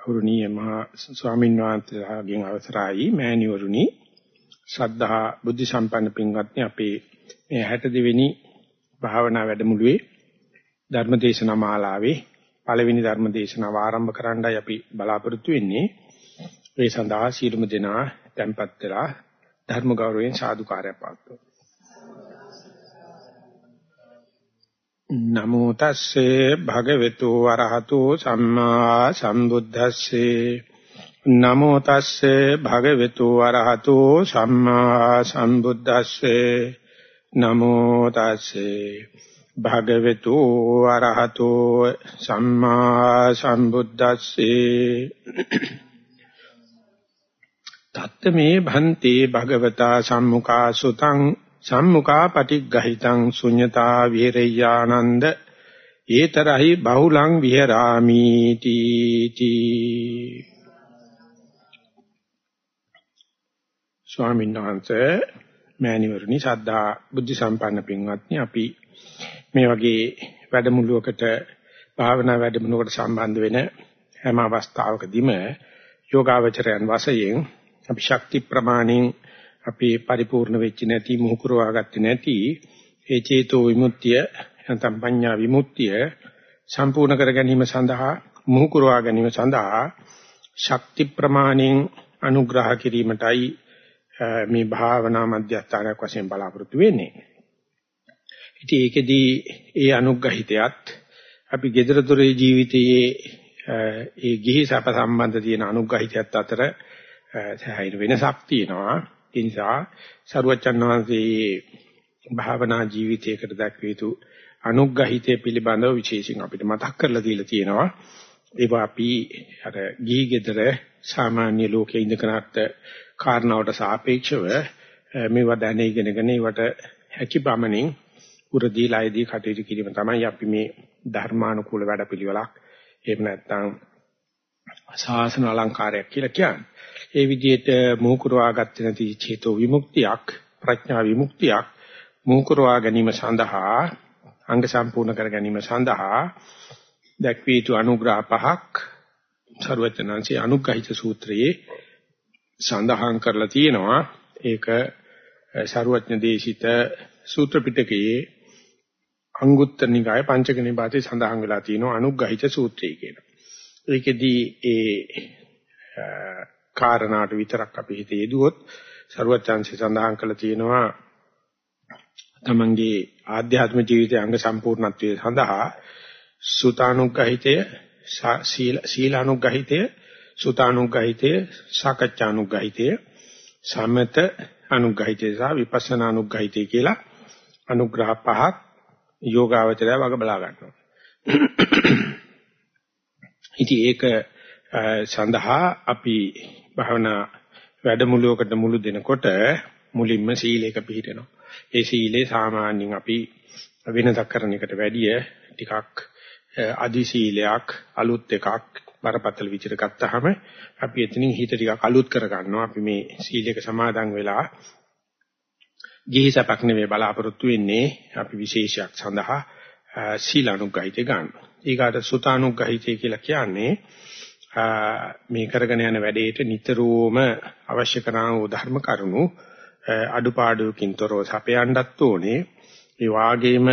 ගෞරවනීය මහා ස්වාමීන් වහන්සේලාගෙන් අවසරයි. මෑණිවරුනි ශ්‍රද්ධා බුද්ධ සම්පන්න පින්වත්නි අපේ මේ 62 වෙනි භාවනා වැඩමුළුවේ ධර්මදේශනා මාලාවේ පළවෙනි ධර්මදේශනාව ආරම්භ කරන්නයි අපි බලාපොරොත්තු වෙන්නේ. ඒ සඳහා සීලමු දෙනා tempත් වෙලා ධර්ම ගෞරවයෙන් සාදුකාරය පාත්වමු නමෝ තස්සේ භගවතු වරහතෝ සම්මා සම්බුද්දස්සේ. නමෝ තස්සේ භගවතු වරහතෝ සම්මා සම්බුද්දස්සේ. නමෝ තස්සේ භගවතු වරහතෝ සම්මා සම්බුද්දස්සේ. තත්තමේ භන්තේ භගවතා සම්මුඛා සුතං සම්මුඛා පටිග්ගහිතං ශුඤ්ඤතා විහෙරයානන්ද ඒතරහි බහුලං විහෙරාමි තීති ස්වාමීන් වහන්සේ මෑණිවරණි සද්ධා බුද්ධ සම්පන්න පින්වත්නි අපි මේ වගේ වැඩමුළුවකට භාවනා වැඩමුළුවකට සම්බන්ධ වෙන හැම අවස්ථාවකදීම යෝගාවචරයන් වශයෙන් අපි ශක්ති ප්‍රමාණෙන් අපේ පරිපූර්ණ වෙච්ච නැති මුහුකුරවා ගත්තේ නැති ඒ චේතෝ විමුක්තිය නැත්නම් පඤ්ඤා විමුක්තිය සම්පූර්ණ කර ගැනීම සඳහා මුහුකුරවා ගැනීම සඳහා ශක්ති ප්‍රමාණෙන් අනුග්‍රහ කිරීමටයි මේ භාවනා මධ්‍යස්ථානයක් වශයෙන් බලාපොරොත්තු වෙන්නේ. ඉතින් ඒකෙදී ඒ අනුග්‍රහිතයත් අපි gedara dore ජීවිතයේ ඒ ගිහි සැප සම්බන්ධ තියෙන අනුග්‍රහිතයත් අතර සෑහෙන වෙනසක් තියෙනවා. ඒ නිසා සරුවචන් වහන්සේ භාවනා ජීවිතයකට දක්විය යුතු අනුග්‍රහිතය පිළිබඳව විශේෂයෙන් අපිට මතක් කරලා දීලා තියෙනවා. ඒවා අපි අර ගිහි ගෙදර සාමාන්‍ය ලෝකයේ ඉඳකනත් කාරණාවට සාපේක්ෂව මේවා දැන ඉගෙනගෙන ඒවට හැකි බමනින් උරදීලායේදී කටයුතු කිරීම තමයි අපි මේ ධර්මානුකූල වැඩපිළිවෙලක් එහෙම නැත්නම් ශාසන අලංකාරයක් කියලා කියන්නේ. ඒ විදිහට මෝකුරවා ගත්තේ නැති චේතෝ විමුක්තියක් ප්‍රඥා විමුක්තියක් මෝකුරවා ගැනීම සඳහා අංග සම්පූර්ණ කර ගැනීම සඳහා දැක්විය යුතු අනුග්‍රහ පහක් සරුවචනංශී අනුග්‍රහිත සූත්‍රයේ සඳහන් කරලා තියෙනවා ඒක සරුවඥ දේශිත සූත්‍ර පිටකයේ අංගුත්තර නිකාය පංචක නිපාතේ සඳහන් වෙලා තියෙනවා අනුග්‍රහිත සූත්‍රය කියලා. ඒකෙදී ඒ කාරණාට විතරක් අපි හිතේ යෙදුවොත් ਸਰුවචාන්සි සඳහන් කළ තියෙනවා තමන්ගේ ආධ්‍යාත්මික ජීවිතයේ අංග සම්පූර්ණත්වයේ සඳහා සුතානුග්‍රහිතය සීල සීලානුග්‍රහිතය සුතානුග්‍රහිතය සාකච්ඡානුග්‍රහිතය සමත අනුග්‍රහිතය සහ විපස්සනා අනුග්‍රහිතය කියලා අනුග්‍රහ පහක් යෝගාවචරය වග බලා ගන්නවා. ඉතින් ඒක සඳහා අපි භවනා වැඩමුළුවකට මුළු දෙනකොට මුලින්ම සීලයක පිළිපිටනවා. ඒ සීලේ සාමාන්‍යයෙන් අපි වෙනදක් කරන එකට වැඩිය ටිකක් අදි සීලයක් අලුත් එකක් බරපතල විචිත ගත්තාම අපි එතනින් හිත ටිකක් අලුත් කර ගන්නවා. අපි මේ සීලයක සමාදන් වෙලා ගිහි සපක් නෙවෙයි බලාපොරොත්තු වෙන්නේ අපි විශේෂයක් සඳහා සීලානුග්‍රහිතය ගන්න. ඊගාට සුතානුග්‍රහිතය කියලා කියන්නේ මේ කරගෙන යන වැඩේට නිතරම අවශ්‍ය කරන ධර්ම කරුණු අඩුපාඩුකින් තොරව සපයන්නත් ඕනේ. ඒ වාගේම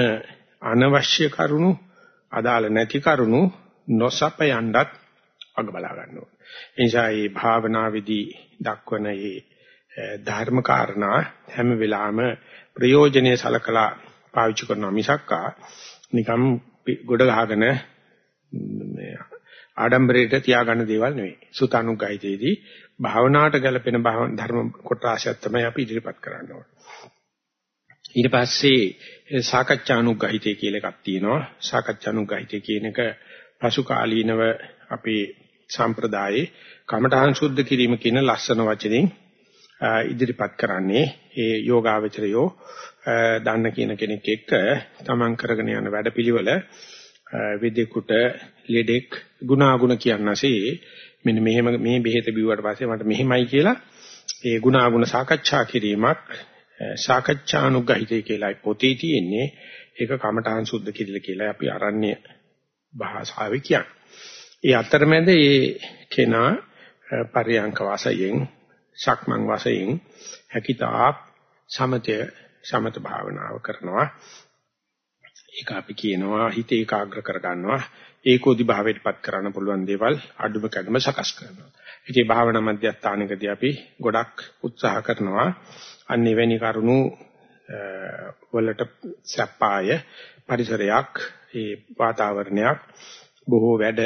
අනවශ්‍ය කරුණු අදාළ නැති කරුණු නොසපයන්නත් අග බලා ගන්න ඕනේ. ඒ නිසා මේ භාවනාවේදී දක්වන මේ ධර්ම කාරණා හැම වෙලාවෙම ප්‍රයෝජනෙයි සලකලා පාවිච්චි කරනවා මිසක්කා නිකම් ගොඩ ගහගෙන මේ ආඩම්බරයට තියාගන්න දේවල් නෙවෙයි. සුතානුගායිතේදී භාවනාවට ගැලපෙන ධර්ම කොටාශයක් තමයි අපි ඉදිරිපත් කරන්න ඕනේ. ඊට පස්සේ සාකච්ඡානුගායිතේ කියලා එකක් තියෙනවා. සාකච්ඡානුගායිතේ කියන එක පසු කාලීනව අපේ සම්ප්‍රදායේ කමඨාන් සුද්ධ කිරීම කියන ලස්සන වචනෙන් ඉදිරිපත් කරන්නේ ඒ යෝගාවචරයෝ දන්න කියන කෙනෙක් එක්ක තමන් කරගෙන යන වැඩපිළිවෙල වෙදෙකුට ලෙඩෙක් ගුණාගුණ කියනසේ මෙන්න මෙහෙම මේ බෙහෙත බිව්වට පස්සේ මට මෙහෙමයි කියලා ඒ ගුණාගුණ සාකච්ඡා කිරීමක් සාකච්ඡානුගහිතය කියලා පොතේ තියෙන්නේ ඒක කමඨාන් සුද්ධ කිරිල කියලා අපි අරණ්‍ය භාෂාවේ කියන්නේ. ඒ අතරමැද මේ කෙනා පරියංක වාසයෙන් සක්මන් වාසයෙන් හැකිතාක් සමතය සමත භාවනාව කරනවා. ඒක අපි කියනවා හිත ඒකාග්‍ර කර ගන්නවා ඒකෝදි භාවයටපත් කරන්න පුළුවන් දේවල් අඩුම කැඩම සකස් කරනවා. ඉතින් භාවනා මධ්‍යස්ථානකදී අපි ගොඩක් උත්සාහ කරනවා. අන්න එවැනි කරුණු වලට සප්පාය පරිසරයක් ඒ වාතාවරණයක් බොහෝ වැඩ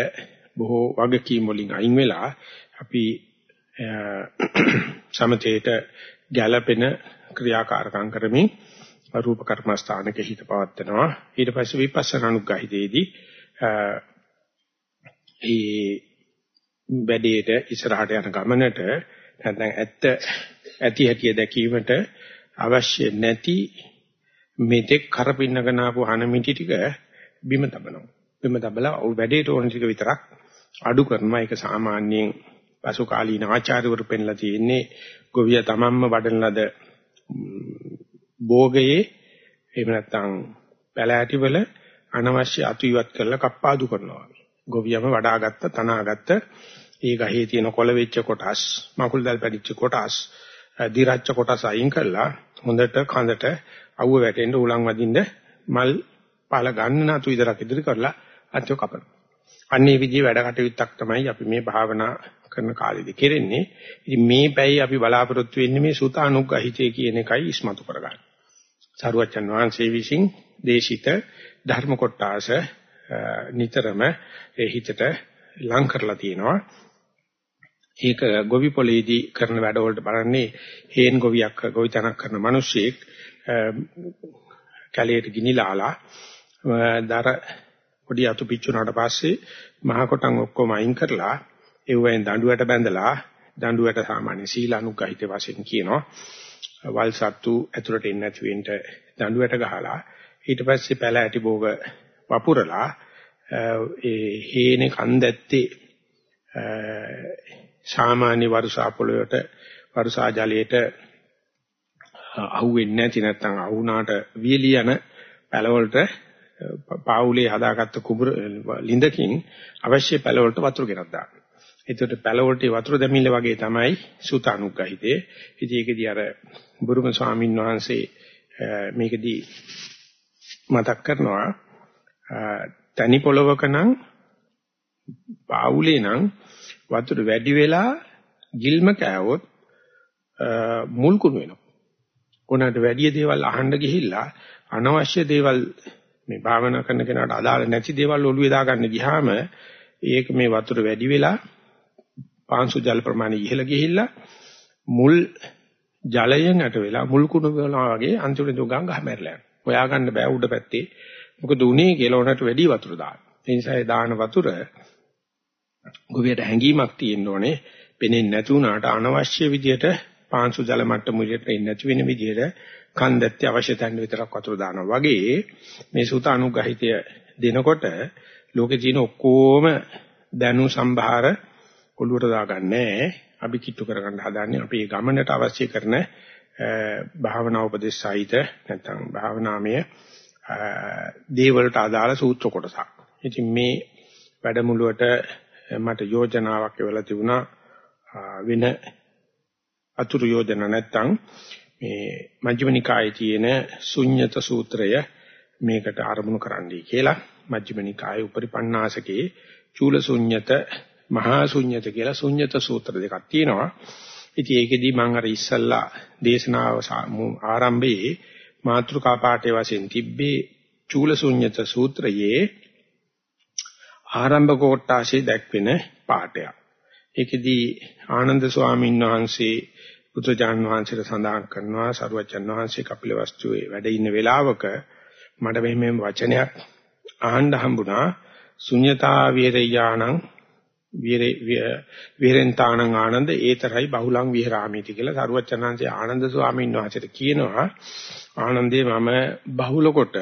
බොහෝ වගකීම් වලින් අයින් වෙලා අපි සමතේට ගැළපෙන ක්‍රියාකාරකම් කරමින් රූප කර්මස්ථානක හිත පවත්නවා ඊට පස්සේ විපස්සනා අනුග්‍රහිතේදී ඒ වැඩේට ඉස්සරහට යන ගමනට නැත්නම් ඇත්ත ඇති හැටි දැකීමට අවශ්‍ය නැති මෙතෙක් කරපින්නගෙන ආපු හනමිටි ටික බිම තබනවා. බිම තබලා වැඩේට ඕන ටික විතරක් අඩු කරනවා. ඒක සාමාන්‍යයෙන් පසු කාලීන ආචාර්යවරු පෙන්ලා තියෙන්නේ ගොවිය තමන්ම වඩන ලද භෝගයේ එහෙම නැත්නම් පැලෑටි වල අනවශ්‍ය අතු ඉවත් කරලා කප්පාදු කරනවා. ගොවියම වඩාගත්ත තනාගත්ත ඒ ගහේ තියෙන කොළ වෙච්ච කොටස්, මකුල් දැල් පැදිච්ච කොටස්, දිරච්ච කොටස් අයින් කරලා හොඳට කඳට අවුව වැටෙන්න උලන් වදින්න මල් පාල ගන්න නතු විතරක් ඉදිරි කරලා අත්‍යව කපනවා. අන්නේ විදිහේ වැඩ කටයුත්තක් තමයි අපි මේ භාවනා කරන කාලෙදි කෙරෙන්නේ. ඉතින් මේ පැයි අපි බලාපොරොත්තු වෙන්නේ මේ සුත අනුග්‍රහිතය කියන එකයි ඉස්මතු කරගන්න. සරුවච්චන් වහන්සේ විසින් දේශිත ධර්ම කොටාස නිතරම ඒ හිතට ලං කරලා තියෙනවා. ඒක ගොවි පොලේදී කරන වැඩවලට බලන්නේ හේන් ගොවියක් ගොවිතැනක් කරන මිනිස්සෙක් කැලේට ගිනිලාලා දර පොඩි අතු පිච්චුනාට පස්සේ මහ කොටන් ඔක්කොම අයින් කරලා ඒවෙන් දඬුවට බැඳලා දඬුවට සාමාන්‍ය සීලානුගහිත වශයෙන් කියනවා වල් සත්තු ඇතුළට එන්නේ නැති වෙන්න දඬුවට ගහලා ඊට පස්සේ පැල ඇටි භෝග වපුරලා ඒ හේනේ කන්දැත්තේ සාමාන්‍ය වර්ෂා පොළොවට වර්ෂා ජලයට අහුවෙන්නේ නැති නැත්නම් අහුණාට වියලි යන පැලවලට පාවුලේ හදාගත්ත කුඹුර ලිඳකින් අවශ්‍ය පැලවලට වතුර ගෙනත් දාන්න. ඒකට පැලවලට වතුර දැමිල්ල වගේ තමයි සුත අනුග්‍රහිතේ. ඉතින් ඒකදී අර බුරුම ස්වාමීන් වහන්සේ මේකදී මතක් කරනවා තනි පොලවක නම් පාවුලේ නම් වතුර වැඩි වෙලා ගිල්ම කෑවොත් මුල් කුණු වෙනවා. උනට වැඩි දේවල් අහන්න ගිහිල්ලා අනවශ්‍ය දේවල් මේ භාවනා කරන කෙනාට අදාළ නැති දේවල් ඔළුවේ දාගන්න ගියාම ඒක මේ වතුර වැඩි වෙලා පාංශු ජල ප්‍රමාණය ඉහළ ගිහිල්ලා මුල් ජලයෙන් යට වෙලා මුල් කුණු වෙනවා වගේ අන්තිමට දුගංග හැමරලා යනවා. හොයාගන්න බෑ උඩ පැත්තේ. මොකද උනේ කියලා උනට වැඩි වතුර දාන්න. ඒ නිසා ඒ දාන වතුර ගොවියට හැංගීමක් තියෙන්න ඕනේ. පෙනෙන්නේ නැති වුණාට අනවශ්‍ය විදියට පාංශු ජල මට්ටම මුලියට එන්නේ නැති වෙන විදියට කන්දැත්තේ අවශ්‍ය තැන් විතරක් වතුර දානවා වගේ මේ සූත අනුග්‍රහිතය දෙනකොට ලෝකේ තියෙන ඔක්කොම දැනු සම්භාර ඔළුවට දාගන්නේ අපි කිට්ටු කරගන්න හදාන්නේ අපි ගමනට අවශ්‍ය කරන භාවනා උපදේශ සහිත නැත්නම් භාවනාමය දේවලට අදාළ සූත්‍ර කොටසක්. ඉතින් මේ වැඩමුළුවට මට යෝජනාවක් එවලා තිබුණා වෙන අතුරු යෝජන නැත්නම් මේ මජ්ක්‍ධිම නිකායේ තියෙන ශුන්්‍යත සූත්‍රය මේකට ආරමුණු කරන්නයි කියලා මජ්ක්‍ධිම නිකායේ උපරිපන්නාසකේ චූල ශුන්්‍යත මහා ශුන්්‍යත කියලා ශුන්්‍යත සූත්‍ර දෙකක් තියෙනවා. ඉතින් ඒකෙදී මම අර ඉස්සල්ලා දේශනාව ආරම්භයේ මාතෘකා පාඨයේ වශයෙන් තිබ්බේ චූල ශුන්්‍යත සූත්‍රයේ ආරම්භ කොටාසේ දැක්වෙන පාඩයක්. ඒකෙදී ආනන්ද ස්වාමීන් වහන්සේ බුදුජාන් වහන්සේට සඳහන් කරනවා සරුවචන් වහන්සේ කපිලවස්තුවේ වැඩ ඉන්න වෙලාවක මට මෙහෙම වචනයක් අහන්න හම්බුණා ශුන්‍යතා විරයාණං විරෙන්තාණං ආනන්ද ඒතරයි බහුලං විහරාමිති කියලා සරුවචනාංශේ ආනන්ද ස්වාමීන් වහන්සේට කියනවා ආනන්දේ මම බහුල කොට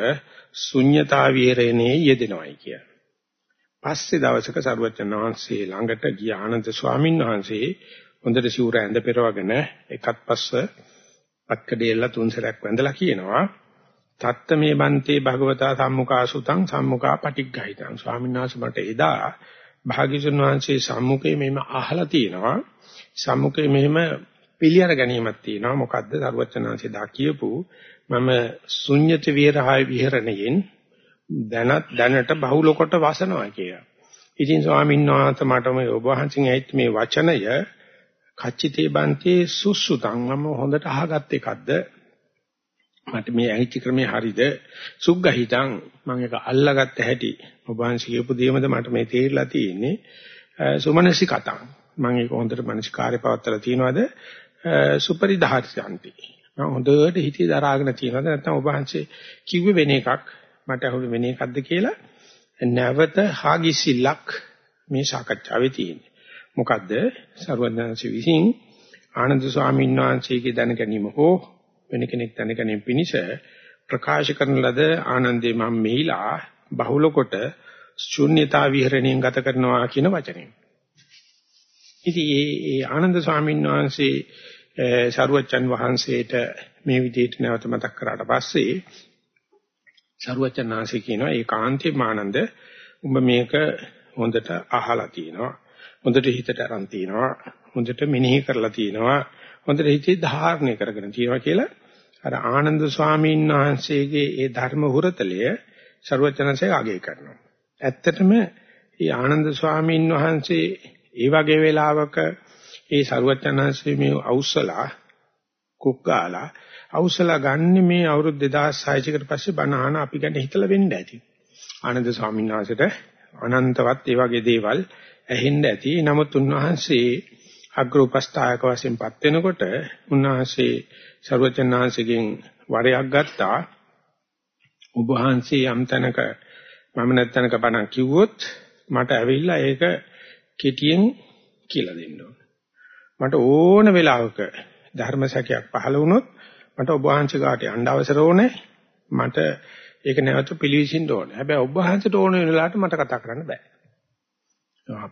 ශුන්‍යතා විරේණේ යෙදෙනවායි කියලා. පස්සේ දවසක සරුවචන වහන්සේ ළඟට ගිය ආනන්ද ස්වාමීන් වහන්සේ හොඳට සිවුර ඇඳ පෙරවගෙන එකත් පස්ස පත්කඩේලා තුන් සැරයක් වැඳලා කියනවා තත්ත මේ බන්තේ භගවතා සම්මුඛා සුතං සම්මුඛා පටිග්ගහිතං ස්වාමීන් වහන්සේ මට එදා භාග්‍යතුන් වහන්සේ සම්මුඛයේ මෙහෙම අහලා තියෙනවා. සම්මුඛයේ මෙහෙම පිළියර ගැනීමක් තියෙනවා. මොකද්ද? සරුවචනාංශේ දා කියපු මම ශුන්්‍යත විහරහාය විහරණයෙන් දැනත් දැනට බහුල කොට වසනවා කියලා. ඉතින් ස්වාමීන් වහන්සේ මට මේ ඔබ වහන්සේගෙන් ඇහිච්ච මේ වචනය කච්චිතේ බන්තේ සුසුතං මම හොඳට අහගත් එකක්ද මට මේ ඇහිච්ච ක්‍රමේ හරිද සුග්ගහිතං මම ඒක අල්ලාගත්ත හැටි ඔබ වහන්සේ කියපු දෙයමද මට මේ තේරිලා තියෙන්නේ. සුමනසි කතං. මම ඒක හොඳට මනස කාර්ය පවත්තලා තියනවාද සුපරිධාර්යන්ති මම හොඳට හිතේ දරාගෙන තියනවාද? නැත්නම් ඔබ වහන්සේ කිව්වේ වෙන එකක්? මට අහුවේ වෙන එකක්ද කියලා? නැවත හාගිසිල්ලක් මේ සාකච්ඡාවේ තියෙන්නේ. මොකද්ද? සර්වඥාන්සි විසින් ආනන්ද ස්වාමීන් වහන්සේගේ දැන ගැනීම හෝ වෙන කෙනෙක් දැන ගැනීම පිණිස ප්‍රකාශ කරන ලද ආනන්දේ මම මෙහිලා බහුල කොට ශුන්‍යතා විහරණයෙන් ගත කරනවා කියන වචනය. ඉතින් ඒ ආනන්ද ස්වාමීන් වහන්සේ සරුවච්චන් වහන්සේට මේ විදිහට නැවත මතක් කරාට පස්සේ සරුවචනාංශي කියනවා ඒකාන්තේ මානන්ද උඹ මේක හොඳට අහලා තිනවා හොඳට හිතට අරන් තිනවා හොඳට මෙනෙහි කරලා තිනවා හොඳට හිතේ ධාරණය කරගෙන තිනවා කියලා අර ආනන්ද ස්වාමීන් වහන්සේගේ ඒ ධර්ම හුරතලය සරුවචනanse අගය කරනවා ඇත්තටම මේ ආනන්ද ස්වාමීන් වහන්සේ ඒ වගේ වෙලාවක ඒ සරුවචනanse මේ අවුස්සලා කුක්කාලා අවුස්සලා ගන්න මේ අවුරුදු 2600 කට පස්සේ බණ අහන අපි ගැන හිතලා වෙන්න ඇති. ආනන්ද ස්වාමීන් වහන්සේට අනන්තවත් ඒ වගේ දේවල් ඇහෙන්න ඇති. නමුත් උන්වහන්සේ අග්‍රෝපස්ථායක වශයෙන්පත් වෙනකොට උන්වහන්සේ ਸਰවචන්නාංශගෙන් වරයක් ගත්තා. ඔබ වහන්සේ යම් තැනක මම නැත්තනක බණ කිව්වොත් මට ඇවිල්ලා ඒක කෙටියෙන් කියලා දෙන්න ඕන. මට ඕන වෙලාවක ධර්ම සැකයක් පහළ වුණොත් මට ඔබ වහන්සේ ගාට යන්න අවසර ඕනේ. මට ඒක නැවත පිළිවිසින්න ඕනේ. හැබැයි ඔබ වහන්සේට ඕන වෙන වෙලාවට මට කතා කරන්න බෑ.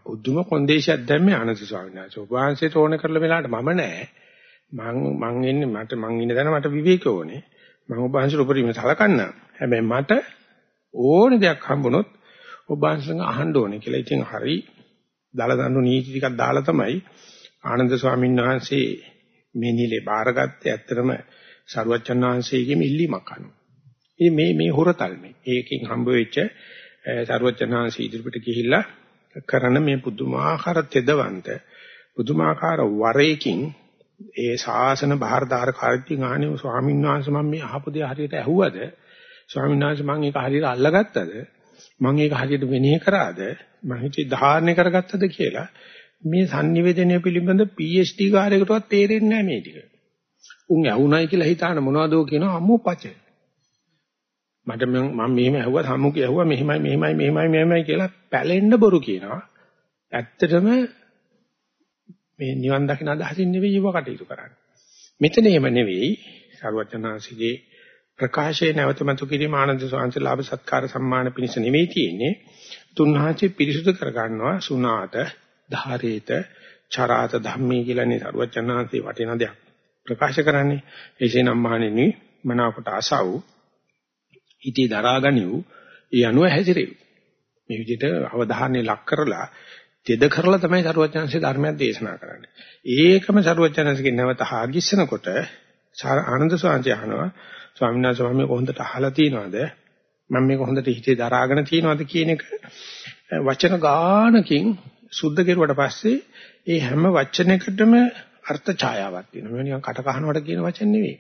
පුදුම කොන්දේශයක් දැම්මේ ආනන්ද ස්වාමීන් වහන්සේ. ඔබ වහන්සේට ඕන කරලා වෙලාවට මම නෑ. මං මං ඉන්නේ මට මං ඉන්න තැන මට විවේක ඕනේ. මම ඔබ වහන්සේට උපරිම සලකන්න. හැබැයි මට ඕන දෙයක් හම්බුනොත් ඔබ වහන්සේගෙන් අහන්න ඕනේ කියලා. ඉතින් හරි දල දඬු නීති ටිකක් දාලා තමයි ආනන්ද ස්වාමීන් වහන්සේ මේ නිලේ බාරගත්තේ. ඇත්තටම සරුවච්චන් වහන්සේගෙම ඉල්ලීමක් අනුව. ඉතින් මේ මේ හොරතල් මේ. ඒකෙන් හම්බ වෙච්ච සරුවච්චන් වහන්සේ ඉදිරිපිට ගිහිල්ලා කරන මේ පුදුමාකාර තෙදවන්ත පුදුමාකාර වරේකින් ඒ ශාසන බාහිරදාර කාර්යයෙන් ආනේ ස්වාමීන් වහන්සේ මම මේ අහපු දේ හරියට ඇහුවද ස්වාමීන් වහන්සේ මම ඒක හරියට අල්ලගත්තද මම ඒක හරියට වෙනෙහි කරාද මම හිතේ ධාරණය කරගත්තද කියලා මේ sannivedanaya පිළිබඳ PhD කාර්යයකටවත් තේරෙන්නේ නැහැ මේ ටික. උන් ඇහුණයි කියලා හිතාන මොනවදෝ කියනවා අම්මෝ පච. මට මම මෙහෙම ඇහුවා සම්මුඛය ඇහුවා මෙහෙමයි මෙහෙමයි මෙහෙමයි මෙහෙමයි කියලා පැලෙන්න බොරු කියනවා. ඇත්තටම මේ නිවන් දකින අදහසින් නෙවෙයි ඒව කටයුතු කරන්නේ. මෙතන එහෙම නෙවෙයි සර්වචනාසිගේ ප්‍රකාශයේ නැවතමතු කිරීම ආනන්ද සෝංශ ලාභ සත්කාර සම්මාන පිණිස නෙවෙයි තියෙන්නේ. තුන්හාචි පිරිසුදු කර ගන්නවා සුණාත, ධාරේත, චරාත ධම්මී කියලානේ සර්වචනාංශේ වටින දෙයක්. ප්‍රකාශ කරන්නේ එසේනම් මහණෙනි මනාවකට අසව් ඉතී දරාගනිව් ඒ අනුව හැසිරෙව් මේ විදිහට අවධානය ලක් කරලා තෙද කරලා තමයි සරුවචනන්සේ ධර්මයක් දේශනා කරන්නේ ඒකම සරුවචනන්සේගේ නැවත හාගිස්සනකොට ආනන්ද ස්වාමීන් අහනවා ස්වාමීන් වහන්සේ මම මේක හොඳට අහලා තියෙනවද මම මේක හොඳට හිතේ දරාගෙන තියෙනවද කියන එක වචන ගානකින් සුද්ධ කෙරුවට පස්සේ ඒ හැම වචනයකටම අර්ථ ඡායාවක් තියෙනවා. මේ නිකන් කට කහනවට කියන වචන නෙවෙයි.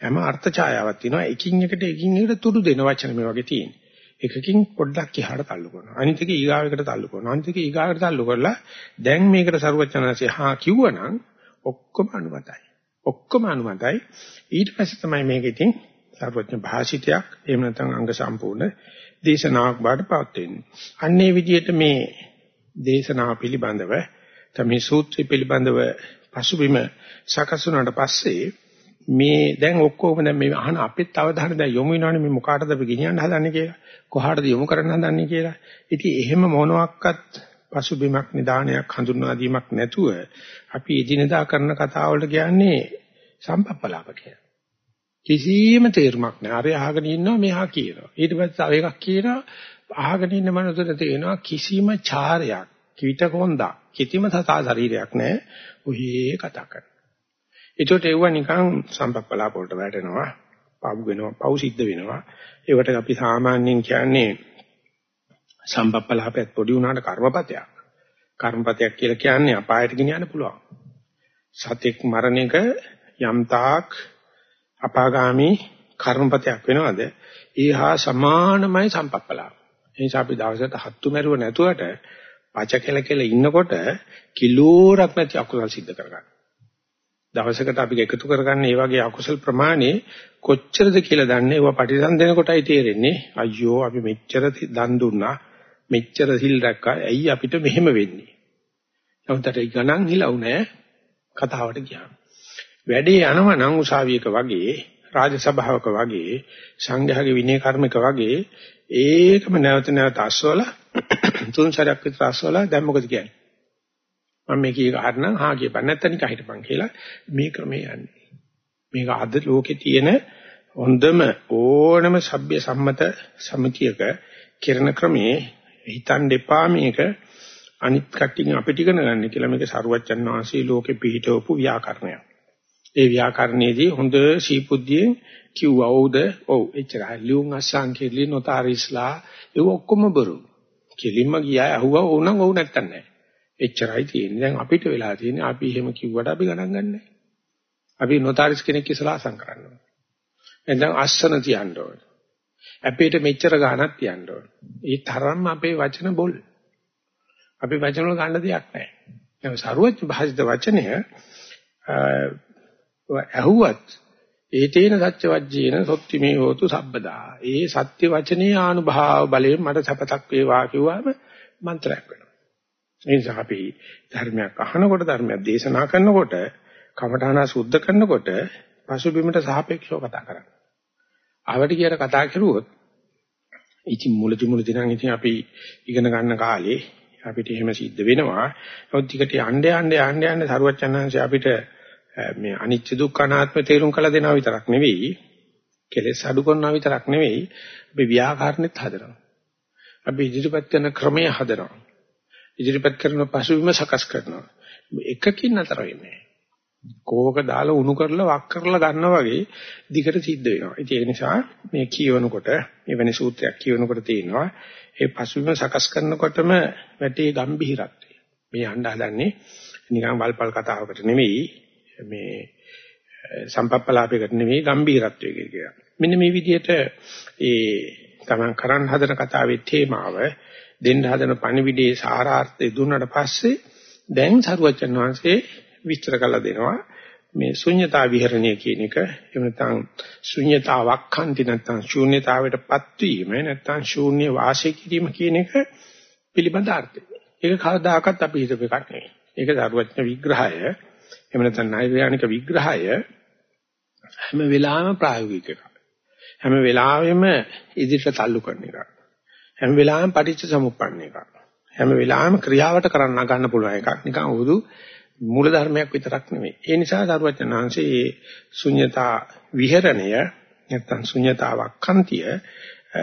හැම අර්ථ ඡායාවක් තියෙනවා. එකින් එකට එකින් එකට තුඩු දෙන වචන මේ වගේ තියෙනවා. එකකින් පොඩ්ඩක් එහාට තල්ලු කරනවා. අනිත් එක ඊගාවකට තල්ලු කරනවා. අනිත් එක ඊගාවකට තල්ලු කරලා දැන් මේකට ਸਰවචනanse හා කිව්වනම් ඔක්කොම අනුමතයි. ඔක්කොම අනුමතයි. ඊට පස්සේ තමයි මේක ඉතින් ਸਰවඥ භාෂිතයක් එහෙම නැත්නම් අංග සම්පූර්ණ දේශනාවක් බවට පත් වෙන්නේ. අන්නේ විදිහට මේ දේශනාව පිළිබඳව තමයි සූත්‍රය පිළිබඳව පසුබිම සකස් වුණාට පස්සේ මේ දැන් ඔක්කොම දැන් මේ අහන අපිත් අවධානය දැන් යොමු වෙනවානේ මේ මොකාටද අපි ගෙනියන්න හදන්නේ කියලා. කොහාටද යොමු කරන්න හදන්නේ කියලා ඉතින් එහෙම මොනවාක්වත් පසුබිමක් නිදානයක් හඳුන්වා දීමක් නැතුව අපි එදිනදා කරන කතා වලට කියන්නේ සම්පප්පලාප කියලා කිසිම තේරුමක් නැහැ අර අහගෙන ඉන්නවා මෙහා කියනවා ඊට පස්සේ තව එකක් කියනවා අහගෙන ඉන්න මනසට තේනවා කිසිම චාරයක් කිවිත කොන්දා කිතිම සතා ශරීරයක් නැහැ. ඔහේ කතා කරන. ඒකට ඒව නිකන් සම්පප්පලාප වලට වැටෙනවා. පව් වෙනවා, පව් සිද්ධ වෙනවා. ඒවට අපි සාමාන්‍යයෙන් කියන්නේ සම්පප්පලාපයත් පොඩි උනාට කර්මපතයක්. කර්මපතයක් කියලා කියන්නේ අපායට ගෙනියන්න පුළුවන්. සතෙක් මරණ එක යම් තාක් අපාගාමි කර්මපතයක් වෙනවද? ඊහා සමානමයි සම්පප්පලාප. ඒ නිසා අපි දවසට හත්තු මැරුව නැතුවට පච කෙල කෙල ඉන්නකොට කිලෝරක් නැති අකුසල් සිද්ධ කරගන්න. දවසකට අපි එකතු කරගන්න මේ වගේ අකුසල් ප්‍රමාණය කොච්චරද කියලා දන්නේ? ඒවා පරිසම් දෙනකොටයි තේරෙන්නේ. අයියෝ අපි මෙච්චර දන් දුන්නා. මෙච්චර සිල් රැක්කා. ඇයි අපිට මෙහෙම වෙන්නේ? නමුත් අර ගණන් හිලව් නැහැ කතාවට ගියාම වැඩේ යනවා නම් උසාවියක වගේ රාජසභාවක වගේ සංඝයාගේ විනය කර්මික වගේ ඒකම නැවත නැවත අස්වල තුන් සැරයක් විතර අස්වල දැන් මොකද කියන්නේ? මම මේ කීක හරිනම් හා කියපන්. නැත්නම් නිකන් හිටපන් කියලා මේ ක්‍රමේ යන්නේ. මේක අද ලෝකේ තියෙන හොඳම ඕනම සભ્ય සම්මත සමිතියක කිරණ ක්‍රමේ හිතන් දෙපා මේක අනිත් කට්ටියන් අපිට ඉගෙන ගන්න කියලා මේක සරුවච්චන් වහන්සේ ලෝකෙ පිහිටවපු ව්‍යාකරණයක්. ඒ ව්‍යාකරණයේදී හොඳ සීපුද්ධියෙන් කිව්වා ඔව්ද ඔව් එච්චරයි ලියුම් අස්සන් කෙලි නොතාරිස්ලා ඒ ඔක්කොම බරු. කෙලින්ම ගියා අහුවා ඕනම් ඔව් නැත්තන් නැහැ. එච්චරයි තියෙන්නේ. දැන් අපිට වෙලා තියෙන්නේ අපි එහෙම කිව්වට අපි ගණන් ගන්නෑ. අපි නොතාරිස් කෙනෙක් ඉස්සලා අසං කරනවා. එතෙන් අස්සන තියන්න ඕන. අපිට මෙච්චර ගාණක් තියන්න ඕන. ඒ තරම්ම අපේ වචන බොල්. අපි වචන වල ගන්න දෙයක් නැහැ. දැන් සරුවච් භාෂිත වචනය ඇහුවත් ඒතේන සත්‍ය වජ්ජේන සොත්ති මේ හෝතු සබ්බදා. ඒ සත්‍ය වචනේ ආනුභාව බලයෙන් මට සපතක් වේවා කිව්වම මන්ත්‍රයක් වෙනවා. ඒ නිසා අපි ධර්මයක් අහනකොට ධර්මයක් දේශනා කරනකොට කමඨාන සුද්ධ කරනකොට පසුබිමට සාපේක්ෂව කතා කරන්න. ආවට කියලා කතා කරුවොත් ඉතින් මුලදි මුලදි නම් ඉතින් අපි ඉගෙන ගන්න කාලේ අපිට එහෙම සිද්ධ වෙනවා. නමුත් ටිකට යන්න යන්න යන්න යන්න සරුවචනංශය අපිට මේ අනිත්‍ය දුක්ඛ අනාත්ම තේරුම් කළ දෙනවා විතරක් නෙවෙයි කෙලෙස් අඩු කරනවා විතරක් නෙවෙයි අපි ව්‍යාකරණෙත් හදනවා. අපි ඉදිරිපත් කරන ක්‍රමය හදනවා. ඉදිරිපත් කරන පසුබිම සකස් කරනවා. එකකින් නතර වෙන්නේ කෝක දාලා උණු කරලා වක් කරලා ගන්නවා වගේ දිගට සිද්ධ වෙනවා. ඉතින් ඒ නිසා මේ කියවනකොට එවැනි සූත්‍රයක් කියවනකොට තියෙනවා ඒ පසුබිම සකස් කරනකොටම වැටේ ගැඹිරත්වය. මේ අඬ හදන්නේ නිකන් වල්පල් කතාවකට නෙමෙයි මේ සම්පප්පලාපයකට නෙමෙයි ගැඹිරත්වය කියලා. මෙන්න මේ විදිහට ඒ තමන් කරන් හදන කතාවේ තේමාව දෙන්න හදන පණිවිඩයේ සාරාර්ථය දුන්නාට පස්සේ දැන් සරුවචන් වහන්සේ විස්තර කළා දෙනවා මේ ශුන්්‍යතා විහරණය කියන එක එහෙම නැත්නම් ශුන්්‍යතාවක් හන්ති නැත්නම් ශූන්‍යතාවයටපත් වීම නැත්නම් ශූන්‍ය වාසය කිරීම කියන එක පිළිබඳ අර්ථය. ඒක කවදාකවත් අපි හිතපු එකක් නෙවෙයි. ඒක සරුවචන විග්‍රහය එහෙම නැත්නම් නෛර්යානික විග්‍රහය හැම වෙලාවෙම ප්‍රායෝගික එකක්. හැම වෙලාවෙම ඉදිරියට තල්ලු කරන එකක්. හැම වෙලාවෙම පටිච්ච සමුප්පන්න එකක්. හැම වෙලාවෙම ක්‍රියාවට කරන්න ගන්න පුළුවන් එකක්. නිකන් උදු මූල ධර්මයක් විතරක් නෙමෙයි. ඒ නිසා දරුවචනාංශේ මේ ශුන්්‍යතා විහෙරණය නැත්තම් ශුන්්‍යතාවක් කන්තිය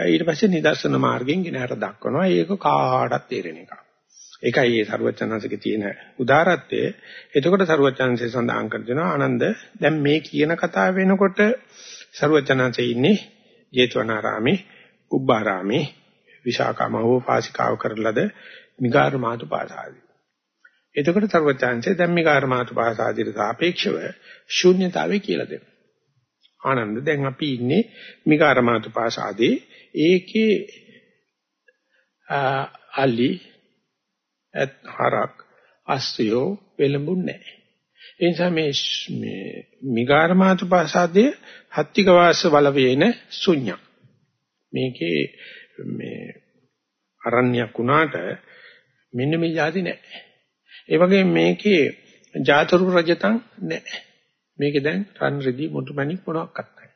ඊට පස්සේ නිදර්ශන මාර්ගයෙන් ගෙනහැර දක්වනවා. ඒක කාටත් තේරෙන එකක්. ඒකයි මේ සරුවචනංශගේ තියෙන උදාරත්වය. එතකොට සරුවචනංශය සඳහන් කර දෙනවා ආනන්ද දැන් මේ කියන කතාව වෙනකොට සරුවචනංශයේ ඉන්නේ ජේතවනාරාමේ උබ්බාරාමේ විශාකමව පාසිකාව කරලද මිගාර මාතු පාසාදී. එතකොට තරවචාන්සේ දැන් මිගාර මාතු පාසාදීට සාපේක්ෂව ශූන්‍යතාවය කියලා දෙනවා. ආනන්ද දැන් අපි ඉන්නේ මිගාර මාතු පාසාදී ඒකේ අලි අත් හරක් අස්තියෝ වෙලඹුන්නේ නැහැ. ඒ නිසා මේ මේ මිගාර මාතු පාසාදී හත්තික වාස බලවේන ශුන්‍යක්. මේකේ මේ අරණ්‍යයක් වුණාට මෙන්න මේ જાති නැහැ. ඒ වගේම මේකේ ජාතරු රජතන් නැහැ. මේකේ දැන් රන් රෙදි මුතුමැණික් මොනවත් නැහැ.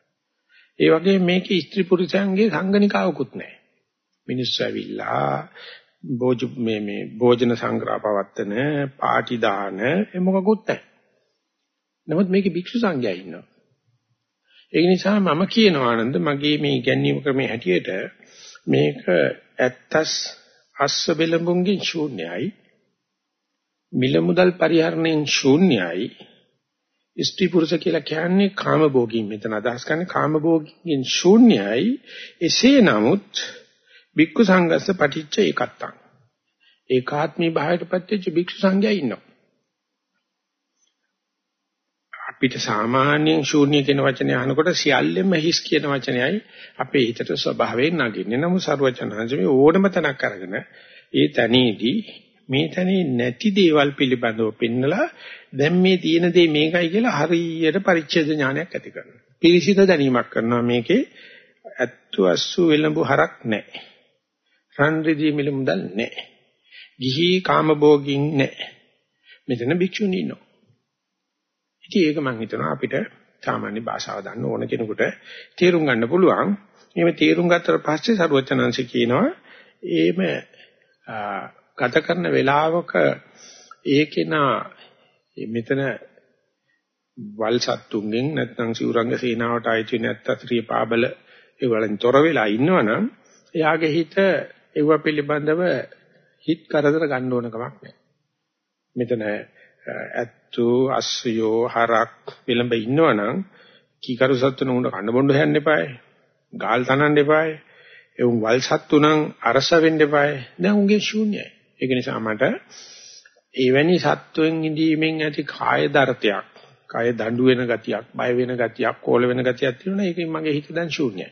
ඒ වගේම මේකේ ස්ත්‍රී පුරුෂයන්ගේ සංගණිකාවකුත් නැහැ. මිනිස්සු ඇවිල්ලා භෝජ මේ මේ භෝජන සංග්‍රහ පවත්තන පාටි දාන මොකකුත් නැහැ. නමුත් මේකේ භික්ෂු සංඝයා ඉන්නවා. ඒ නිසා මම කියනවා ආනන්ද මගේ මේ ඉගැන්වීම ක්‍රමයේ හැටියට මේක ඇත්තස් අස්ස බෙලඹුන්ගෙන් ශූන්‍යයි මිල මුදල් පරිහරණයෙන් ශූන්‍යයි. ස්ත්‍රී පුරුෂ කියලා කියන්නේ කාමභෝගීන් මෙතන අදහස් කරන්නේ කාමභෝගීන් ශූන්‍යයි. එසේ නමුත් භික්ඛු සංඝස්ස පටිච්ච ඒකත්තං. ඒකාත්මී භාවයට පත්වෙච්ච භික්ෂු සංඝයා ඉන්නවා. අපිට සාමාන්‍යයෙන් ශූන්‍ය කියන වචනේ අහනකොට සියල්ලෙම හිස් කියන වචනයයි අපේ හිතට ස්වභාවයෙන් නගින්නේ. නමුත් සරුවචනහන්සේ මේ ඕනම තැනක් අරගෙන ඒ තැනේදී මේ තැනේ නැති දේවල් පිළිබඳව පෙන්නලා දැන් මේ තියෙන දේ මේකයි කියලා හරියට පරිච්ඡේද ඥානයක් ඇති කරනවා. පිරිසිදු දැනීමක් කරනවා මේකේ ඇත්තු අස්සු වෙලඹු හරක් නැහැ. රන් රිදී මිල මුදල් නැහැ. ගිහි කාමභෝගින් නැහැ. මෙතන භික්ෂුණී ඉන්නවා. ඉතින් ඒක මම හිතනවා අපිට සාමාන්‍ය භාෂාව දන්න ඕන කෙනෙකුට තේරුම් ගන්න පුළුවන්. එහෙම තේරුම් ගත්තට පස්සේ සරුවචනංශ කියනවා එහෙම ගත කරන වේලාවක ඒකේනා මෙතන වල් සත්තුන්ගෙන් නැත්නම් සිවුරංග සේනාවට අයිති නැත්ත ත්‍රී පාබල ඒ වලින් තොර වෙලා ඉන්නවනම් එයාගේ හිත ඒව පිළිබඳව හිත කරදර ගන්න ඕන කමක් නැහැ. මෙතන ඇත්තු අස්සයෝ හරක් විලඹ ඉන්නවනම් කීකරු සත්තුන උන කන්න බොන්න හැන්න එපායි. ගාල් තනන්න එපායි. ඒ උන් වල් සත්තුනම් අරස වෙන්න එපායි. දැන් උන්ගේ ශූන්‍යයි. ඒක නිසා මට එවැනි සත්වෙන් ඉඳීමෙන් ඇති කාය දර්ථයක්, කාය දඬු වෙන ගතියක්, බය වෙන ගතියක්, කෝල වෙන ගතියක් තියෙනවා. ඒකෙන් මගේ හිත දැන් ශූන්‍යයි.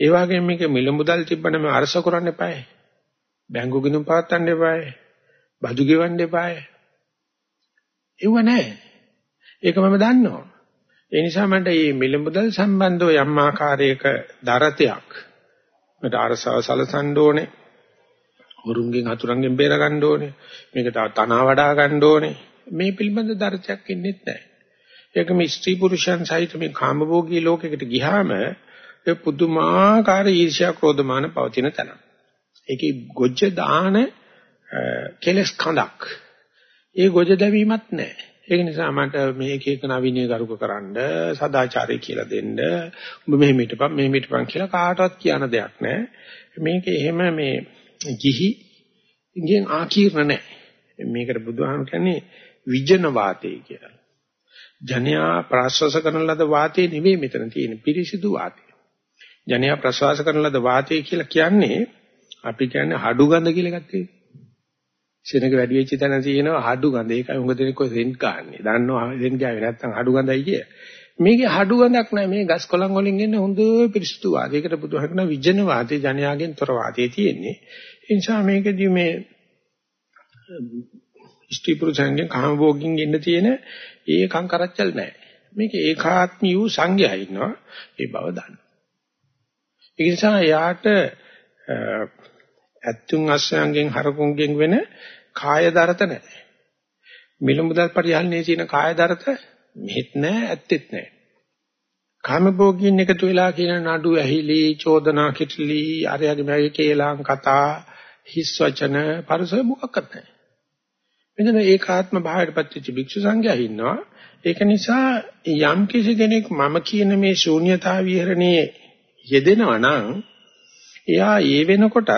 ඒ වගේම මේක මිල මුදල් තිබ්බනම් අරස කරන්න එපායි. බැංකු ගිණුම් පවත්වන්න එපායි. බදු ගෙවන්න එපායි. ඒව නැහැ. ඒක මම දන්නවා. ඒ නිසා මට මේ මිලමුදල් සම්බන්ධව යම් ආකාරයක දරතයක් මට අරසව සලසන්න ඕනේ. වරුන්ගෙන් අතුරුන්ගෙන් බේර ගන්න ඕනේ. මේක තව තනවා වඩා ගන්න ඕනේ. මේ පිළිබඳ දරතයක් ඉන්නේ නැහැ. ඒක මේ ස්ත්‍රී පුරුෂයන් සහිත මේ කාමභෝගී ලෝකයකට ගියාම ඒ පුදුමාකාර ඊර්ෂ්‍යා ක්‍රෝධමාන පවතින තැන. ඒකේ ගොජ්ජ දාන කෙලස් කඳක්. ඒ ගොජ දැවීමක් නැහැ. ඒක නිසා මට මේක එක නවීනය කරුක කරන්න සදාචාරය කියලා දෙන්න ඔබ මෙහෙම හිටපන් මෙහෙම හිටපන් කියලා කාටවත් කියන දෙයක් නැහැ. මේක එහෙම මේ ගිහි ඉංගෙන් ආකීර්ණ නැහැ. මේකට බුදුහාම කියන්නේ විජන වාතය කියලා. ජනයා ප්‍රාශ්වාස කරන ලද වාතය නෙවෙයි මෙතන තියෙන පිරිසිදු වාතය. ජනයා ප්‍රශ්වාස කරන ලද වාතය කියලා කියන්නේ අපි කියන්නේ හඩු ගඳ කියලා එකක් තියෙනවා. සෙනඟ වැඩි වෙච්ච තැන තියෙනවා හඩු ගඳ. ඒකයි උඟ දෙනෙක් ඔය සෙන් කාන්නේ. දන්නවා සෙන් ගාවේ නැත්තම් හඩු ගඳයි කිය. මේකේ හඩු ගඳක් නැහැ. මේ ගස් කොළන් වලින් එන්නේ හොඳ පිරිසුදු වාතයකට බුදුහරන විජන වාතේ ජනයාගෙන් තොර වාතේ තියෙන්නේ. ඒ නිසා මේකදී මේ ස්ත්‍රී පුරුෂයන්ගෙන් කාම භෝගින් ඉන්න තියෙන ඒ කංකරච්චල් නැහැ. මේක ඒකාත්මී වූ සංඥා ඉන්නවා. ඒ බව දන්න. ඒ නිසා යාට ඇත්තුන් අස්සයන්ගෙන් හරකුන්ගෙන් වෙන කාය දරත නැහැ. මිලමුදල් පරිහරණයේ තියෙන කාය දරත මෙහෙත් නැහැ ඇත්තෙත් නැහැ. කාමභෝගීන් එකතු වෙලා කියන නඩු ඇහිලි චෝදනා කිටලි අරයගේ මගේ කේලම් කතා හිස් වචන පරිස මොකක්වත් නැහැ. මෙන්න ඒකාත්ම භාවයට පත්‍විච්ච භික්ෂු සංඝයා ඉන්නවා. ඒක නිසා යම් කිසි කෙනෙක් මම කියන මේ ශූන්‍යතාව විහරණයේ යෙදෙනවා නම් එයා ඒ වෙනකොටත්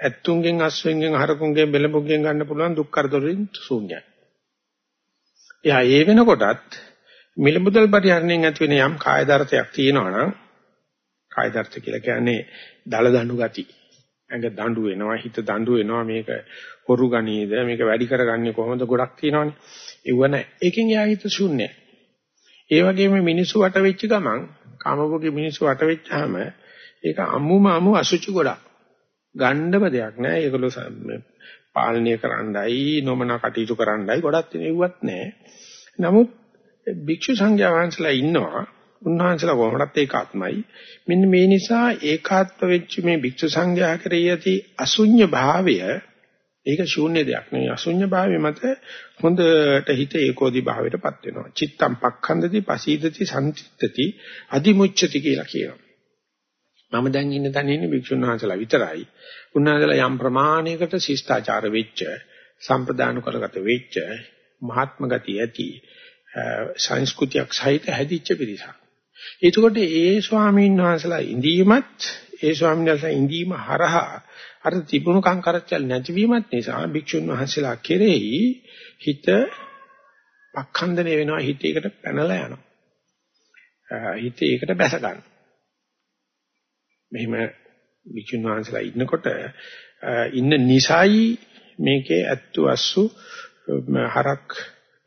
ඇත්තුන්ගෙන් අස්වෙන්ගෙන් හරකුන්ගෙන් බෙලඹුන්ගෙන් ගන්න පුළුවන් දුක් කරදරින් ශූන්‍යයි. එයා ඒ වෙනකොටත් මිලමුදල් පරිහරණයෙන් ඇති වෙන යම් කාය දර්ථයක් තියෙනවා නම් කාය දර්ථ කියලා කියන්නේ දල දඬු ගති. ඇඟ දඬු වෙනවා හිත දඬු වෙනවා මේක හොරු ගනීද මේක වැඩි කරගන්නේ කොහොමද ගොඩක් තියෙනවනේ. ඒව නැහැ. ඒකෙන් එයා හිත ශූන්‍යයි. ඒ වගේම මිනිස්සු වට වෙච්ච ගමන් කාමභෝගී මිනිස්සු වට වෙච්චාම ඒක අමුම අමු අසුචි ගොඩක්. ගණ්ඩම දෙයක් නෑ. ඒගොල්ලෝ පාලනය කරන්නයි, නොමන කටයුතු කරන්නයි ගොඩක් තියෙනවත් නෑ. නමුත් භික්ෂු සංඝයා වහන්සේලා ඉන්නවා. උන්වහන්සේලා කොහොමදත් ඒකාත්මයි. මෙන්න මේ නිසා ඒකාත්ම වෙච්ච මේ භික්ෂු සංඝයා කරේ යති අසුඤ්ඤ භාවය ඒක ශූන්‍ය දෙයක් නෙවෙයි අසුඤ්ඤ භාවය මත හොඳට හිත ඒකෝදි භාවයටපත් වෙනවා චිත්තම් පක්ඛන්දති පසීදති සම්තිත්‍තති අදිමුච්ඡති කියලා කියනවා මම දැන් ඉන්න තැන ඉන්නේ භික්ෂුන් වහන්සේලා විතරයි. උන්වහන්සේලා යම් ප්‍රමාණයකට ශිෂ්ටාචාර වෙච්ච, සම්ප්‍රදාන කරගත වෙච්ච, මහාත්ම ගතිය ඇති සංස්කෘතියක් සහිත හැදිච්ච පිරිසක්. එතකොට ඒ ස්වාමීන් වහන්සේලා ඉඳීමත් ඒ ස්වාමීන් වහන්සේලා ඉඳීම හරහා අර තිබුණු කංකරච්චල් නැතිවීමත් නිසා භික්ෂුන් වහන්සේලා කෙරෙහි හිත පක්ඛන්දනේ වෙනවා හිත ඒකට පැනලා යනවා. හිත ඒකට බැස ගන්න මෙහිම භික්ෂුන් වහන්සේලා ඉන්නකොට ඉන්න නිසයි මේකේ ඇත්තු අස්සු හරක්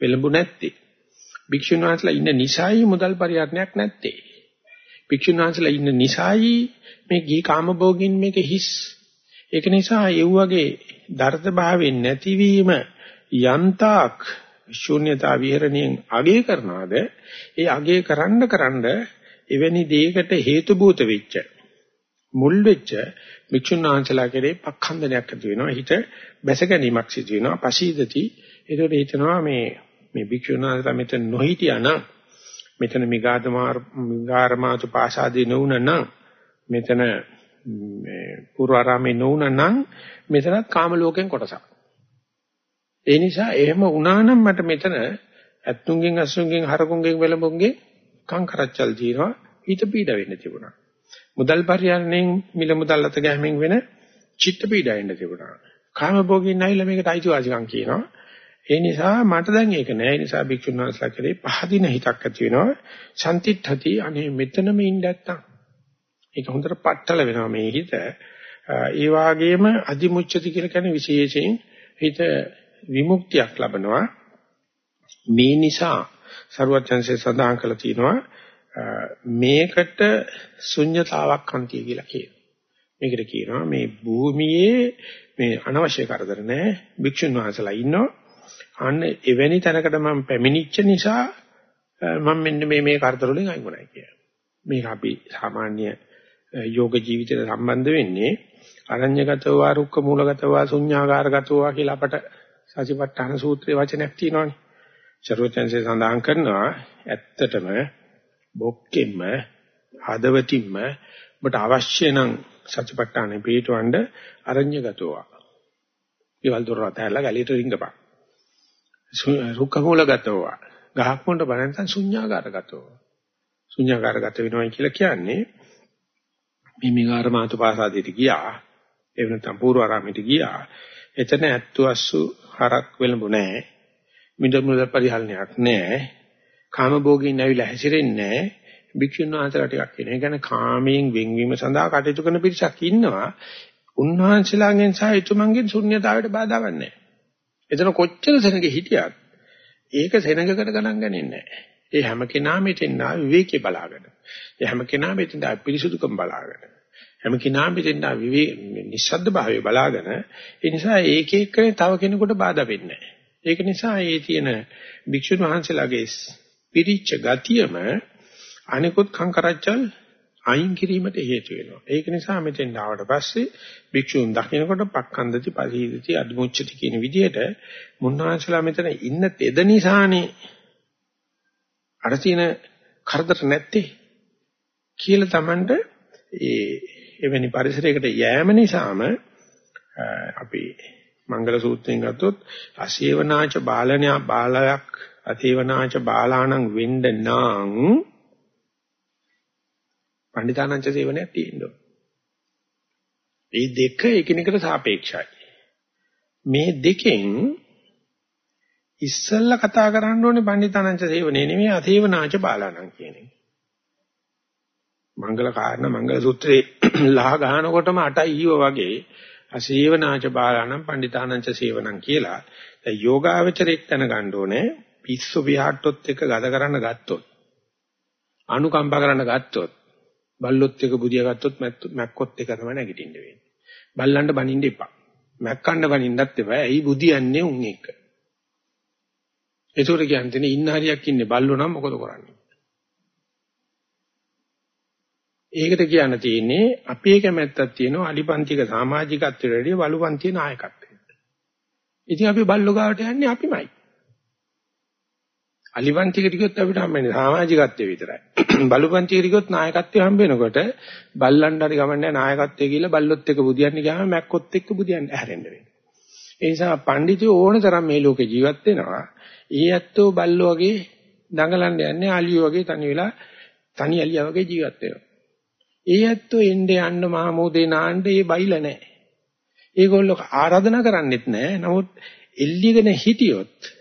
වෙලඹු නැත්තේ. භික්ෂුන් වහන්සේලා ඉන්න නිසයි මුදල් පරිහරණයක් නැත්තේ. භික්ෂුන් වහන්සේලා ඉන්න නිසයි මේ ගී කාමභෝගින් මේක හිස්. ඒක නිසා ඒ වගේ දර්ථ භාවයෙන් නැතිවීම යන්තාක් ශූන්‍යතා විහරණයෙන් අගය කරනවාද? ඒ අගය කරන්න කරන්න එවැනි දෙයකට හේතු භූත වෙච්ච මුල් වෙච්ච භික්ෂුන් වහන්සේලා කෙරේ පක්ඛන්දනයක් ඇති වෙනවා. හිත බැස ගැනීමක් සිදු වෙනවා. පසීදති. ඒකට හිතනවා මේ මේ භික්ෂුන් වහන්සේලා මෙතන නොහිටියානම් මෙතන මිගාදමාර මිගාරමාතු පාසාදී නොවුනනම් මෙතන මේ පූර්වාරාමේ නොවුනනම් මෙතනත් කාම ලෝකෙන් කොටසක් ඒ නිසා එහෙම වුණා නම් මට මෙතන ඇත්තුන්ගෙන් අසුන්ගෙන් හරකුන්ගෙන් වෙලඹුන්ගෙන් කංකරච්චල් දිනවා හිත පීඩ වෙන්න තිබුණා මුදල් පරිහරණයෙන් මිල මුදල් අත ගැහිමින් වෙන චිත්ත පීඩා එන්න තිබුණා. කාම භෝගින් නැහිලා මේකට අයිතිවාසිකම් කියනවා. ඒ නිසා මට දැන් ඒක නෑ. ඒ නිසා භික්ෂුන් වහන්සේලා කරේ පහදින හිතක් ඇති වෙනවා. සම්තිත්ථති අනේ මෙතනම ඉන්න නැත්තම්. ඒක හොඳට පట్టල වෙනවා මේ හිත. ඒ වාගේම අදිමුච්ඡති කියලා කියන්නේ විශේෂයෙන් හිත විමුක්තියක් ලබනවා. මේ නිසා සරුවචන්සේ සඳහන් කළා තියෙනවා මේකට ශුන්්‍යතාවක් අන්තිය කියලා කියනවා. මේකට කියනවා මේ භූමියේ මේ අනවශ්‍ය කරදර නැහැ. භික්ෂුන් වහන්සේලා ඉන්නවා. අන්න එවැනි තැනකට මම පැමිණිච්ච නිසා මම මෙන්න මේ මේ කරදර වලින් අයින් වුණා කියලා. මේක අපි සාමාන්‍ය යෝග ජීවිතයට සම්බන්ධ වෙන්නේ අරඤ්‍යගතව රුක්ක මූලගතව ශුන්‍යාකාරගතව කියලා අපට සතිපට්ඨාන සූත්‍රයේ වචනයක් තියෙනවානේ. චරෝචන්සේ සඳහන් කරනවා ඇත්තටම බොක්කෙම්ම හදවතින්ම ඔබට අවශ්‍ය නම් සත්‍යපට්ඨානෙ පිටවඬ අරඤ්‍යගතව. ඊවල දොර රතහැරලා ගැලියට රිංගපන්. රුක්ක මූලගතව. ගහක් මොන්ට බලන්තන් ශුන්‍යාකාරගතව. ශුන්‍යාකාරගත වෙනවා කියලා කියන්නේ මේ මිගාර මාතුපාසාදයට ගියා. ඒ වෙනතම් පූර්වාරාමයට ගියා. එතන ඇත්තු අස්සු හරක් වෙලඹු නැහැ. මිද මුද පරිහරණයක් නැහැ. කාම භෝගීන් ඇවිල්ලා හැසිරෙන්නේ නැහැ. භික්ෂුන් වහන්සේලා ටිකක් කියන. ඒ කියන්නේ කාමයෙන් වෙන්වීම සඳහා කටයුතු කරන පිරිසක් ඉන්නවා. උන්වහන්සේලාගෙන් සහ එතුමන්ගෙන් ශුන්‍යතාවයට බාධාවක් නැහැ. එතන කොච්චර සෙනග හිටියත් ඒක සෙනගකට ගණන් ගන්නේ නැහැ. ඒ හැම කෙනාම මෙතෙන් ආ විවේකී බලාගෙන. ඒ හැම කෙනාම මෙතෙන් ආ පිරිසුදුකම් බලාගෙන. හැම කෙනාම මෙතෙන් ආ විවේ නිස්සද්ද භාවය බලාගෙන. ඒ නිසා ඒක එක්කනේ තව කෙනෙකුට බාධා වෙන්නේ නැහැ. ඒක නිසා මේ තියෙන භික්ෂුන් වහන්සේලාගේ පිරිච්ච ගතියම අනිකුත් කංකරච්චල් අයින් කිරීමට හේතු වෙනවා. ඒක නිසා මෙතෙන් ආවට පස්සේ භික්ෂුන් දකින්නකොට පක්ඛන්දති පරිහිදති අදුමුච්චති කියන විදිහට මුන්නාංශලා මෙතන ඉන්න තෙද නිසානේ අර තියෙන කරදර නැත්තේ කියලා Tamanට ඒ එවැනි පරිසරයකට යෑම නිසාම අපි මංගල සූත්‍රයෙන් ගත්තොත් අසේවනාච බාලණ්‍ය බාලයක් අතේවනාච බාලාණං වෙන්න නම් පණ්ඩිතානංච සේවනයක් තියෙන්න ඕන. මේ දෙක එකිනෙකට සාපේක්ෂයි. මේ දෙකෙන් ඉස්සල්ලා කතා කරන්න ඕනේ පණ්ඩිතානංච සේවනේ නෙමෙයි අතේවනාච බාලාණං කියන එක. මංගල කාරණා මංගල සූත්‍රේ ලහ ගන්නකොටම අටයි ඊව වගේ අසේවනාච බාලාණං පණ්ඩිතානංච සේවනං කියලා. දැන් යෝගාවචරයක් දැනගන්න ඕනේ පිස්සු විහාට්ටොත් එක ගත කරන්න ගත්තොත් අනුකම්පා කරන්න ගත්තොත් බල්ලොත් එක බුදියා ගත්තොත් මැක්කොත් එක තමයි නැගිටින්න වෙන්නේ. බල්ලන්ට බනින්න එපා. මැක්කන්න බනින්නත් එපා. ඇයි බුදියන්නේ උන් එක. ඒතකොට කියන්නේ ඉන්න හරියක් ඉන්නේ බල්ලෝ නම් මොකද කරන්නේ? ඒකට කියන්න තියෙන්නේ අපේ කැමැත්තක් තියෙනවා අලිපන්තික සමාජිකත්වයට වැඩිය බලුපන්තිය නායකත්වයට. ඉතින් අපි බල්ලෝ ගාවට යන්නේ අපිමයි. අලිපන්තිකට ගියොත් අපිට හම්බෙන්නේ සමාජිකත්වයේ විතරයි. බලුපන්තිකට ගියොත් නායකත්වය හම්බෙනකොට බල්ලන්ට හරි ගමන්නේ නායකත්වයේ කියලා බල්ලොත් එක්ක බුදියන්නේ ගියාම මැක්කොත් එක්ක බුදියන්න හැරෙන්න වෙනවා. ඒ නිසා පඬිතු ඕන තරම් මේ ලෝකේ ජීවත් වෙනවා. ඊ ඇත්තෝ බල්ලෝ වගේ දඟලන්න යන්නේ අලියෝ වගේ තනි වෙලා තනි අලියා වගේ ජීවත් වෙනවා. ඒ ඇත්තෝ එන්නේ යන්න මහමෝදේ නාන්න ඒ බයිලා නැහැ. ඒගොල්ලෝ ආරාධනා කරන්නෙත් නැහැ. නමුත් එල්ලිගෙන හිටියොත්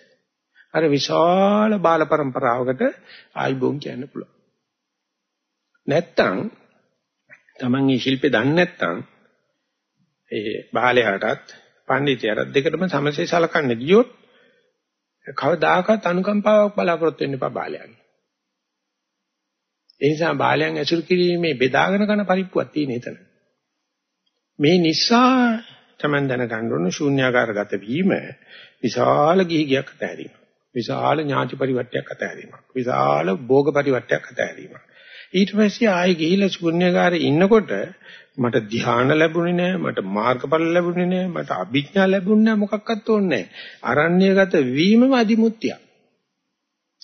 අර විශාල බාල પરම්පරාවකට ආයිබෝන් කියන්න පුළුවන්. නැත්තම් Taman මේ ශිල්පේ දන්නේ නැත්තම් ඒ බාලයාටත් පඬිතියරත් දෙකටම සමසේ සලකන්නේ ගියොත් කවදාකවත් අනුකම්පාවක් බලාපොරොත්තු වෙන්න එපා බාලයන්. ඒ නිසා බාලයන් ඇසුරු කිරීමේ බෙදාගෙන කරන පරිප්පුවක් තියෙන එතන. මේ නිසා Taman දැනගන්න ඕන ශූන්‍යාකාරගත වීම විශාල ගිහිගයක් අතහැරීම. විශාල ඥාති පරිවර්තයක් අතහැරීමක්. විශාල භෝග පරිවර්තයක් අතහැරීමක්. ඊට පස්සේ ආයෙ ගිහිල්ලා ශූන්‍යකාරේ ඉන්නකොට මට ධ්‍යාන ලැබුණේ නැහැ මට මාර්ගඵල ලැබුණේ නැහැ මට අභිඥා ලැබුණේ නැහැ මොකක්වත් ඕනේ නැහැ අරණ්‍යගත වීමම අදිමුත්‍යක්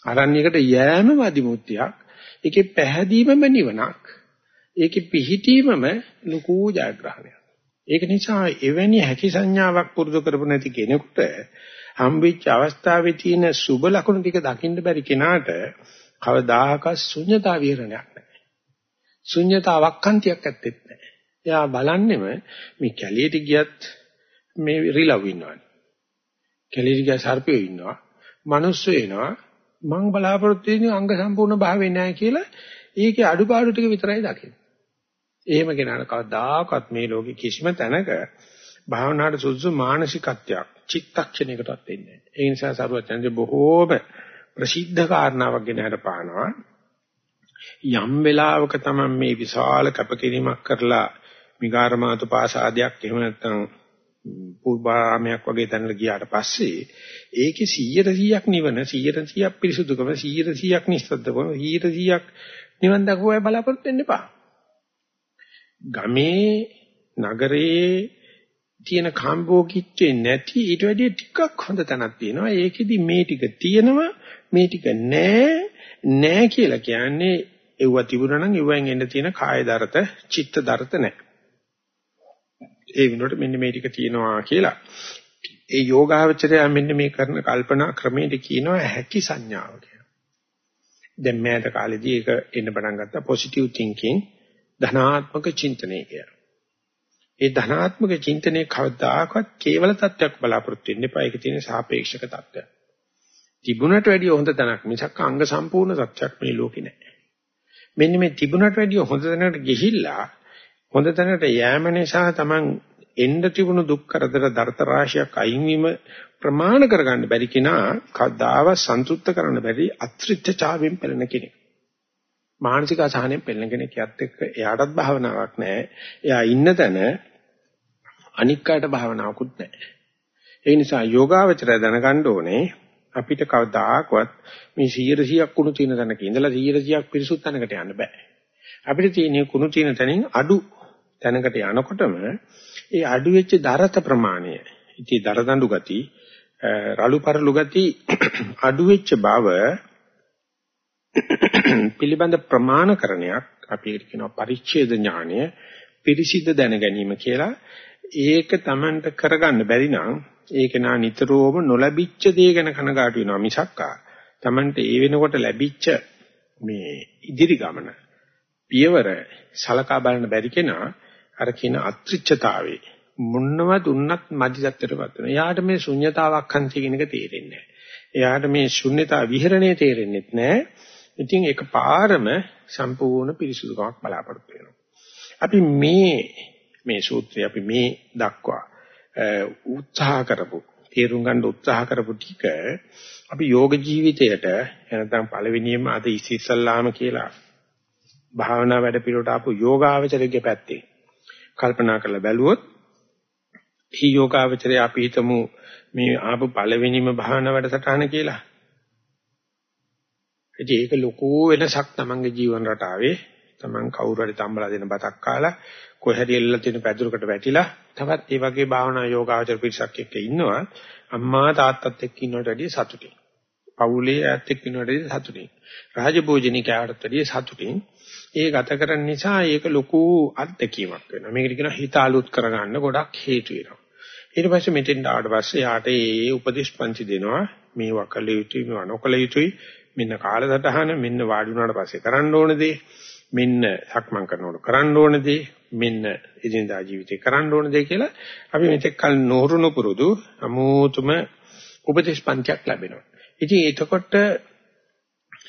අරණ්‍යයකට යෑමම අදිමුත්‍යක් ඒකේ පැහැදීමම නිවනක් ඒකේ පිහිටීමම ලකු ජයග්‍රහණයක් ඒක නිසා එවැනි හැකි සංඥාවක් පුරුදු කරපු නැති කෙනෙකුට හම්බෙච්ච අවස්ථාවේ තියෙන සුබ ලක්ෂණ ටික දකින්න බැරි කෙනාට කවදාහකත් ශුන්‍යතා විහරණයක් නැහැ. ශුන්‍යතාවක් කන්තියක් ඇත්තෙත් නැහැ. එයා බලන්නෙම මේ කැලියට ගියත් මේ රිලව් ඉන්නවනේ. කැලියට ගිය සර්පයෝ ඉන්නවා. මිනිස්සු එනවා. මං බලාපොරොත්තු වෙන්නේ අංග සම්පූර්ණ භාවේ නැහැ කියලා ඒකේ අඩුපාඩු ටික විතරයි දකින්නේ. එහෙම කෙනාට කවදාකවත් මේ ලෝකේ කිසිම තැනක භාවනාවට සුදුසු මානසිකත්වයක් චිත්තක්ෂණයකටවත් එන්නේ නැහැ. ඒ නිසා සරුවචන්දේ බොහෝම ප්‍රසිද්ධ කාරණාවක් ගැන හරපානවා. යම් වෙලාවක තමයි මේ විශාල කැපකිරීමක් කරලා මිගාරමාතු පාසාදයක් එහෙම නැත්නම් පූර්වාමයක් වගේ තැනකට ගියාට පස්සේ ඒකේ 100%ක් නිවන 100%ක් පිරිසුදුකම 100%ක් නිස්සද්දකම 100%ක් නිවන් දක්වා බලාපොරොත්තු වෙන්න එපා. ගමේ නගරේ තියෙන කාම්භෝගීත්වේ නැති ඊට වැඩිය ටිකක් හොඳ තැනක් තියෙනවා. ඒකෙදි මේ ටික තියෙනවා මේ ටික නෑ නෑ කියලා කියන්නේ එව්ව තිබුණා නම් එව්වෙන් එන්න තියෙන කාය දරත, චිත්ත දරත නෑ. ඒ විනෝඩ මෙන්න මේ ටික තියෙනවා කියලා. ඒ යෝගාවචරය මෙන්න මේ කරන කල්පනා ක්‍රමයට කියනවා හැකි සංඥාව කියලා. දැන් මෑත කාලේදී ඒක එන්න පටන් ගත්තා පොසිටිව් තින්කින් ධනාත්මක චින්තනය කියලා. ඒ ධනාත්මක චින්තනයේ කවදාකවත් කේවල තත්වයක් බලාපොරොත්තු වෙන්න එපා. ඒක තියෙන සාපේක්ෂක තත්වයක්. තිබුණට වැඩිය හොඳ තැනක් මිසක් අංග සම්පූර්ණ සත්‍යක් මේ ලෝකේ නැහැ. මෙන්න මේ තිබුණට වැඩිය හොඳ තැනකට ගිහිල්ලා හොඳ තැනට යෑම නිසා Taman එන්න තිබුණු දුක් කරදර දරත රාශියක් අයින් වීම ප්‍රමාණ කරගන්න බැරි කෙනා කවදාව සන්තුෂ්ත කරන්න බැරි අත්‍රිත්‍ය චාවෙන් පෙළෙන කෙනෙක්. මානසික අසහනෙන් පෙළෙන කෙනෙක් යත් එක්ක එයාටත් භාවනාවක් නැහැ. එයා ඉන්න තැන අනික් අයට භාවනාවකුත් නැහැ. ඒ නිසා යෝගාවචරය දැනගන්න ඕනේ අපිට කවදාකවත් මේ 100%ක් කුණු තියෙන තැනක ඉඳලා 100%ක් පිරිසුත් තැනකට යන්න බෑ. අපිට තියෙන කුණු තියෙන තැනින් අඩු තැනකට යනකොටම ඒ අඩු වෙච්ච දරත ප්‍රමාණය, ඉතින් දරදඬු ගති, රළු පරළු ගති අඩු වෙච්ච බව පිළිබඳ ප්‍රමාණකරණයක් අපි කියනවා පරිච්ඡේද ඥානය පිරිසිදු දැන ගැනීම කියලා ඒක Tamanට කරගන්න බැරි නම් ඒක නා නිතරම නොලැබිච්ච දේ ගැන කනගාටු වෙනවා මිසක්කා Tamanට ඒ වෙනකොට ලැබිච්ච මේ ඉදිරි ගමන පියවර සලකා බලන්න බැරි කෙනා අර කියන අත්‍රිච්ඡතාවේ මොන්නව දුන්නත් මදි තත්ත්වයටපත් වෙනවා. එයාට මේ ශුන්්‍යතාවක් හන්ති කියන එක තේරෙන්නේ නැහැ. එයාට මේ ශුන්්‍යතා විහරණය තේරෙන්නේ නැහැ. ඉතින් ඒක පාරම සම්පූර්ණ පිරිසුදුකමක් බලාපොරොත්තු වෙනවා. අපි මේ මේ සූත්‍රය අපි මේ දක්වා උත්සාහ කරපු තේරුම් ගන්න උත්සාහ කරපු ටික අපි යෝග ජීවිතයට එනතම් පළවෙනියෙන්ම අද ඉස්සෙල්ලාම කියලා භාවනා වැඩ පිළිවෙලට ආපු යෝගාවචරයේ පැත්තේ කල්පනා කරලා බැලුවොත් මේ යෝගාවචරය අපි හිතමු මේ ආපු පළවෙනිම භාවනා වැඩසටහන කියලා. ඉතින් ඒක ලොකු වෙනසක් තමන්ගේ ජීවන රටාවේ තමන් කවුරු හරි තම්බලා දෙන බතක් කාලා කොහරි එල්ලලා තියෙන පැදුරකට වැටිලා තවත් ඒ වගේ භාවනා යෝගාචර පිරිසක් එක්ක ඉන්නවා අම්මා තාත්තත් එක්ක ඉන්නවට වැඩිය සතුටින්. පවුලේ ඈත් එක්ක ඉන්නවට වැඩිය සතුටින්. රාජභෝජනික ආවටත් වැඩිය සතුටින්. ඒ ගත කරන නිසා ඒක ලොකු අත්දැකීමක් වෙනවා. මේකට කියනවා හිත අලුත් කරගන්න ගොඩක් හේතු වෙනවා. ඊට පස්සේ මෙතෙන් ආවට පස්සේ යාට ඒ උපදේශ පන්ති දෙනවා මේවා කළ යුතුයි මේවා නොකළ යුතුයි මෙන්න කාලසටහන මෙන්න වාඩි වුණාට පස්සේ කරන්න ඕන දේ මෙන්න සක්මන් කරනකොට කරන්න ඕන දේ මෙන්න එදිනදා ජීවිතේ කරන්න ඕන දේ කියලා අපි මෙතෙක් කල නෝරුණු පුරුදු අමෝතුම උපදේශ පන්තියක් ලැබෙනවා. ඉතින් එතකොට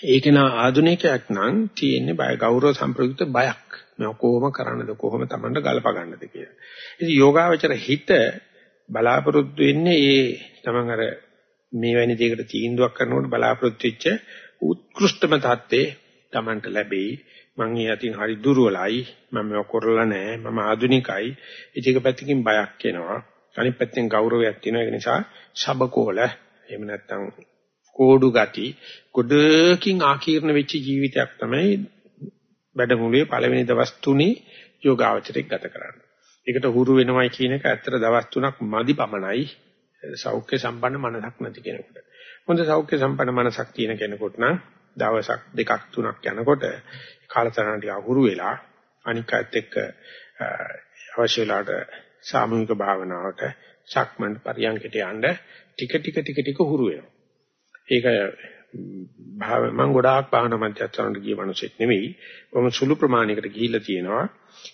ඒක නා ආධුනිකයක් නම් තියෙන්නේ බය ගෞරව සම්ප්‍රයුක්ත බයක්. මේ කොහොම කරන්නද කොහොම Tamanට ගලප ගන්නද කියලා. ඉතින් යෝගාවචර හිත බලාපොරොත්තු වෙන්නේ ඒ Taman අර මේ වැනි දෙයකට තීන්දුවක් කරනකොට බලාපොරොත්තු වෙච්ච උත්කෘෂ්ඨම தත්ත්වේ Tamanට ලැබෙයි. මං ඊයතින් හරි දුර්වලයි. මම මේක කරලා නැහැ. මම ආධුනිකයි. ඒක පැත්තකින් බයක් එනවා. අනිත් පැත්තෙන් ගෞරවයක් තියෙනවා. ඒ නිසා ශබකෝල එහෙම නැත්නම් කෝඩු ගති ගොඩකින් ආකීර්ණ වෙච්ච ජීවිතයක් තමයි වැඩමුළුවේ පළවෙනි දවස් තුනේ යෝගාවචරයක් ගත කරන්නේ. ඒකට හුරු වෙනවයි කියන එක ඇත්තට දවස් තුනක් මදි පමණයි සෞඛ්‍ය සම්පන්න මනසක් නැති කෙනෙකුට. හොඳ සෞඛ්‍ය සම්පන්න මනසක් තියෙන කෙනෙකුට නම් දවසක් දෙකක් තුනක් යනකොට කාලතරණ ටික අහුරු වෙලා අනිකත් එක්ක අවශ්‍ය වෙලාවට සාමූහික භාවනාවට සක්මන් පරියන්කට යන්න ටික ටික ටික ටික හුරු වෙනවා. ඒක භාව මම ගොඩාක් භාවනා මධ්‍යස්ථානට ගිය මිනිසෙක් නෙවෙයි. කොහොම සුළු ප්‍රමාණයකට ගිහිල්ලා තියෙනවා.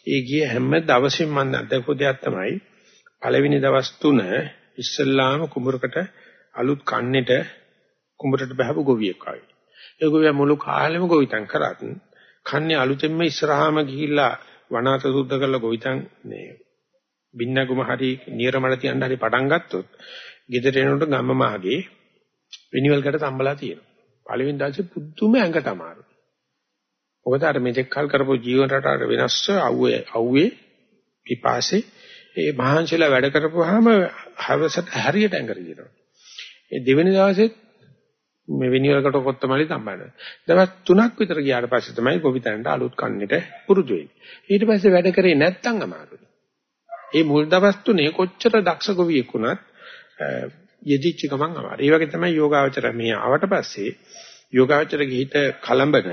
ඒ ගිය හැම දවසෙම මම අත්දැකපු දෙයක් තමයි පළවෙනි දවස් තුන ඉස්සල්ලාම කුඹරකට අලුත් කන්නේට කුඹරට බහපු ගොවියෙක් ආවේ. ඒ ගොවියා මුළු කාලෙම ගොවිතැන් කරත් කන්නේ අලුතෙන්ම ඉස්සරහාම ගිහිල්ලා වනාත සුද්ධ කරලා ගොවිතැන් මේ බින්නගුම හරි නියරමඩ තියන්න හරි පටන් ගත්තොත් ගෙදර එනකොට ගම්ම මාගේ විනිවල්කට සම්බලා තියෙනවා. පළවෙනි දවසේ පුදුම ඇඟට අමාරුයි. මොකද අර මෙතෙක් කල් කරපු ජීවන රටාවට වෙනස්ව අවුවේ අවුවේ පිපාසෙ ඒ මහන්සිලා වැඩ කරපුවාම හවසට හරියට ඇඟට ගිනවා. ඒ දෙවෙනි දවසෙත් මේ විනිවලකට කොත්තමලි තම්බන්න. දවස් 3ක් විතර ගියාට පස්සේ තමයි ගොවිතැනට අලුත් කන්නේට පුරුදු වෙන්නේ. ඊට පස්සේ වැඩ කරේ නැත්තම් අමාරුයි. ඒ මුල් දවස් තුනේ කොච්චර දක්ෂ ගොවියෙක් වුණත් යෙදිච්ච ගමන් අමාරු. ඒ වගේ තමයි යෝගාවචර මේ ආවට පස්සේ යෝගාවචරගේ හිත කලඹන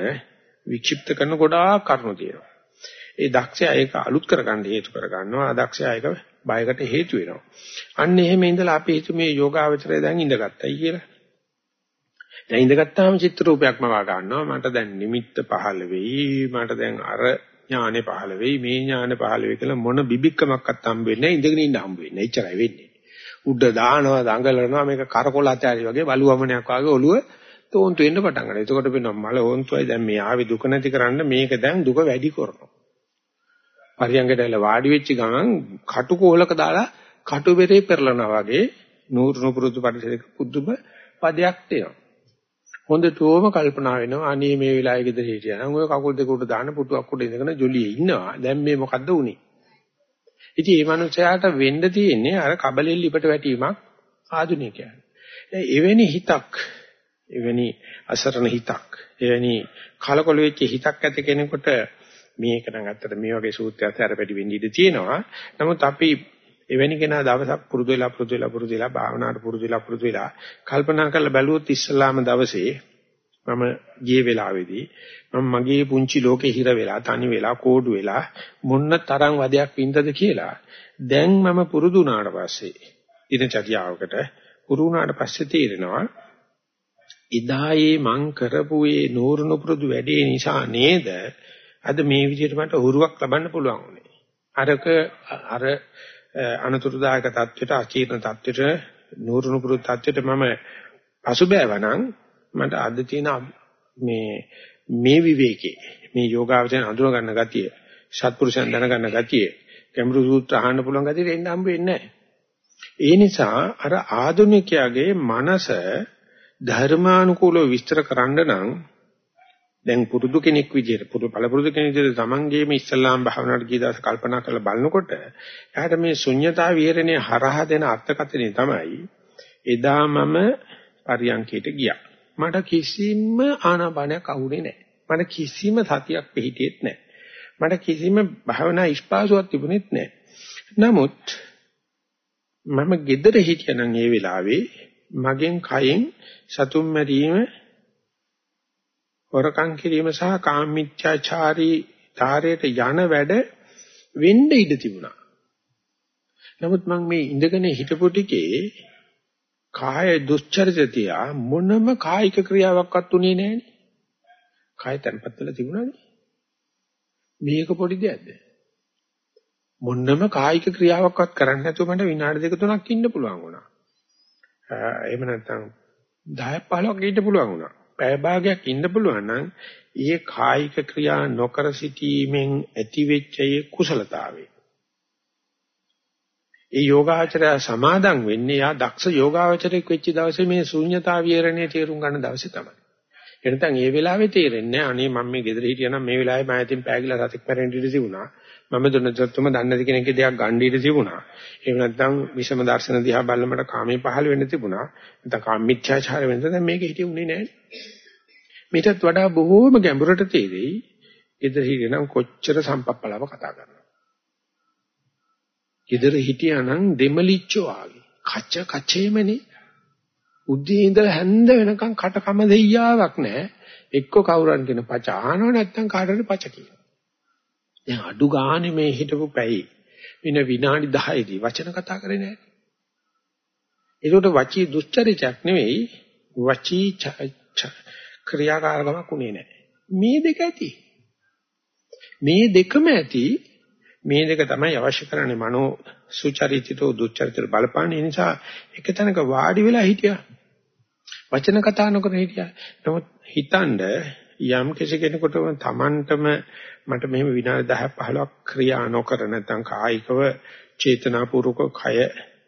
වික්ෂිප්ත කරන ගොඩාක් කරුණු තියෙනවා. ඒ දක්ෂයා ඒක අලුත් කරගන්න හේතු කරගන්නවා. අදක්ෂයා ඒක බයකට හේතු වෙනවා. අන්න එහෙම ඉඳලා අපි හිත මේ යෝගාවචරය දැන් ඉඳගත්තයි කියලා. දැන් ඉඳගත්තාම චිත්‍ර රූපයක්ම වා ගන්නවා. මට දැන් නිමිත්ත පහළ වෙයි. මට දැන් අර ඥානෙ පහළ වෙයි. මේ ඥානෙ පහළ වෙයි කියලා මොන බිබික්කමක්වත් හම්බ වෙන්නේ නැහැ. ඉඳගෙන ඉන්න හම්බ වෙන්නේ. එච්චරයි වෙන්නේ. උඩ දානවා දඟලනවා මේක කරකොල අතෑරි වගේ බලුවමනයක් වගේ ඔළුව තෝන්තු වෙන්න පටන් ගන්නවා. එතකොට වෙනවා මල ඕන්තුයි දැන් මේ ආවේ දුක නැති කරන්න මේක දැන් දුක වැඩි කරනවා. පරියංගයට ඇවිල්ලා වාඩි වෙච්ච ගමන් කටු කෝලක දාලා කටු බෙරේ පෙරලනවා වගේ නూరు නුපුරුදු පරිසරයක පුදුම පදයක් තියෙනවා. හොඳටම කල්පනා වෙනවා අනේ මේ වෙලාවේ ගෙදර හිටියා නම් ඔය කකුල් දෙක උඩ දාන පුටුවක් උඩ ඉඳගෙන ජොලියේ ඉන්නවා. දැන් මේ මොකද්ද උනේ? ඉතින් මේ මනුස්සයාට වෙන්න තියෙන්නේ අර කබලෙල් ලිපට වැටීමක් ආධුනිකයන්. එවැනි හිතක් එවැනි අසරණ හිතක් එවැනි කලකොල වෙච්ච හිතක් ඇති කෙනෙකුට මේක නම් ඇත්තට මේ වගේ සූත්‍රයක් හැරපැටි වෙන්න ඉඩ තියෙනවා. නමුත් අපි එවැනි කෙනා දවසක් පුරුදු වෙලා පුරුදු වෙලා පුරුදු වෙලා භාවනාවට පුරුදු වෙලා පුරුදු වෙලා කල්පනා කරලා බැලුවොත් ඉස්සලාම දවසේ මම ගියේ වෙලාවේදී මම මගේ පුංචි ලෝකේ හිර වෙලා තනි වෙලා කෝඩු වෙලා මොන්න තරම් වදයක් වින්දද කියලා දැන් මම පුරුදු වුණාට පස්සේ දිනචර්යාවකට පුරුදු වුණාට පස්සේ තේරෙනවා ඉදායේ මං කරපු ඒ නూరుණු පුරුදු වැඩේ නිසා නේද අද මේ විදිහට මට උරුවක් ලබන්න පුළුවන් උනේ. අරක අර අනතුරුදායක தත්වෙට අචීර්ණ தත්වෙට නూరుනුපුරු தත්වෙට මම පසුබෑවනම් මට අද තියෙන මේ මේ විවේකේ මේ යෝගාවචරය අඳුර ගන්න ගතිය සත්පුරුෂයන් දැන ගන්න ගතිය ගැඹුරු සූත්‍ර අහන්න පුළුවන් ගතියට එන්න හම්බ වෙන්නේ නැහැ. ඒ නිසා අර ආධුනිකයාගේ මනස ධර්මානුකූලව විස්තර කරන්න නම් දැන් පුරුදු කෙනෙක් විදිහට පුරුදු පළපුරුදු කෙනෙක් විදිහට තමන්ගේම ඉස්ලාම් භාවනාවට ගිය දවස් කල්පනා කරලා බලනකොට එයාට මේ ශුන්්‍යතා විහරණය හරහා දෙන අර්ථකථනය තමයි එදා මම පරියන්කයට ගියා මට කිසිම ආනාපානයක් අහුනේ නැහැ. මට කිසිම සතියක් පිහිටියෙත් නැහැ. මට කිසිම භාවනා ඉස්පාසුවක් තිබුණෙත් නැහැ. නමුත් මම gedara හිටියනම් ඒ වෙලාවේ මගෙන් කයෙන් සතුම් මැරීම හොරකම් කිරීම සහ කාමීච්ඡාචාරී ධාරයට යන වැඩ වෙන්න ඉඩ තිබුණා. නමුත් මම මේ ඉඳගෙන හිටපු ටිකේ කාය දුස්චරිතය මොනම කායික ක්‍රියාවක්වත් උනේ නැහැනේ. කාය තැන්පත් වෙලා තිබුණානේ. මේක පොඩි දෙයක්ද? මොන්නම කායික ක්‍රියාවක්වත් කරන්නේ නැතුව මට විනාඩි දෙක තුනක් ඉන්න පුළුවන් වුණා. එහෙම නැත්නම් 10 15ක් ඉන්න පුළුවන් වුණා. පැය භාගයක් ඉන්න පුළුවන් නම් ඊයේ කායික ක්‍රියා නොකර සිටීමෙන් ඇතිවෙච්ච ඒ කුසලතාවය. ඒ යෝගාචරය සමාදන් වෙන්නේ යා දක්ෂ යෝගාචරයක් වෙච්ච දවසේ මේ ශූන්‍යතා විහරණය තේරුම් ගන්න දවසේ තමයි. එනතන් ඒ වෙලාවේ තේරෙන්නේ අනේ මම මේ ගෙදර හිටියනම් මේ වෙලාවේ මම ඇතින් පෑගිලා සතෙක් මැරෙන්න ඉඩ තිබුණා. මම දුන්නතත්වම දන්නේ නැති කෙනෙක්ගේ දෙයක් ගන්න ඉඩ තිබුණා. එහෙම නැත්නම් විෂම දර්ශන දිහා බලලා මට කාමේ පහළ වෙන්න තිබුණා. නැත්නම් කාමීච්ඡාචාර වෙන්න දැන් මේක හිටියේ උනේ නැහැ. මේකටත් වඩා බොහෝම ගැඹුරට තේරෙයි. ගෙදර හිටියනම් කොච්චර සම්පප්පලාව කතා කරනවා. ගෙදර හිටියානම් දෙමලිච්චෝ ආගේ. කච්ච කච්චේමනේ. උදේ ඉඳලා හැන්ද වෙනකන් කටකම දෙයියාවක් නැහැ. එක්ක කවුරුන් කියන පච ආනව නැත්නම් කාටද පච කියනවා. දැන් අඩු ගානේ මේ හිටපු පැයි වෙන විනාඩි 10දී වචන කතා කරේ නැහැ. ඒකට වචී දුස්චරිතයක් නෙවෙයි වචී ක්‍රියාකාරකමක් උනේ නැහැ. මේ දෙක ඇති. මේ දෙකම ඇති මේ දෙක තමයි අවශ්‍ය කරන්නේ මනෝ සුචරිතෝ දුච්චරිතෝ බලපාන නිසා එක තැනක වාඩි වෙලා හිටියා. වචන කතා නොකර හිටියා. නමුත් හිතනද යම් කෙනෙකුට තමන්ටම මට මෙහෙම විනාඩි 10ක් 15ක් ක්‍රියා නොකර නැත්නම් කායිකව චේතනාපූර්වක කය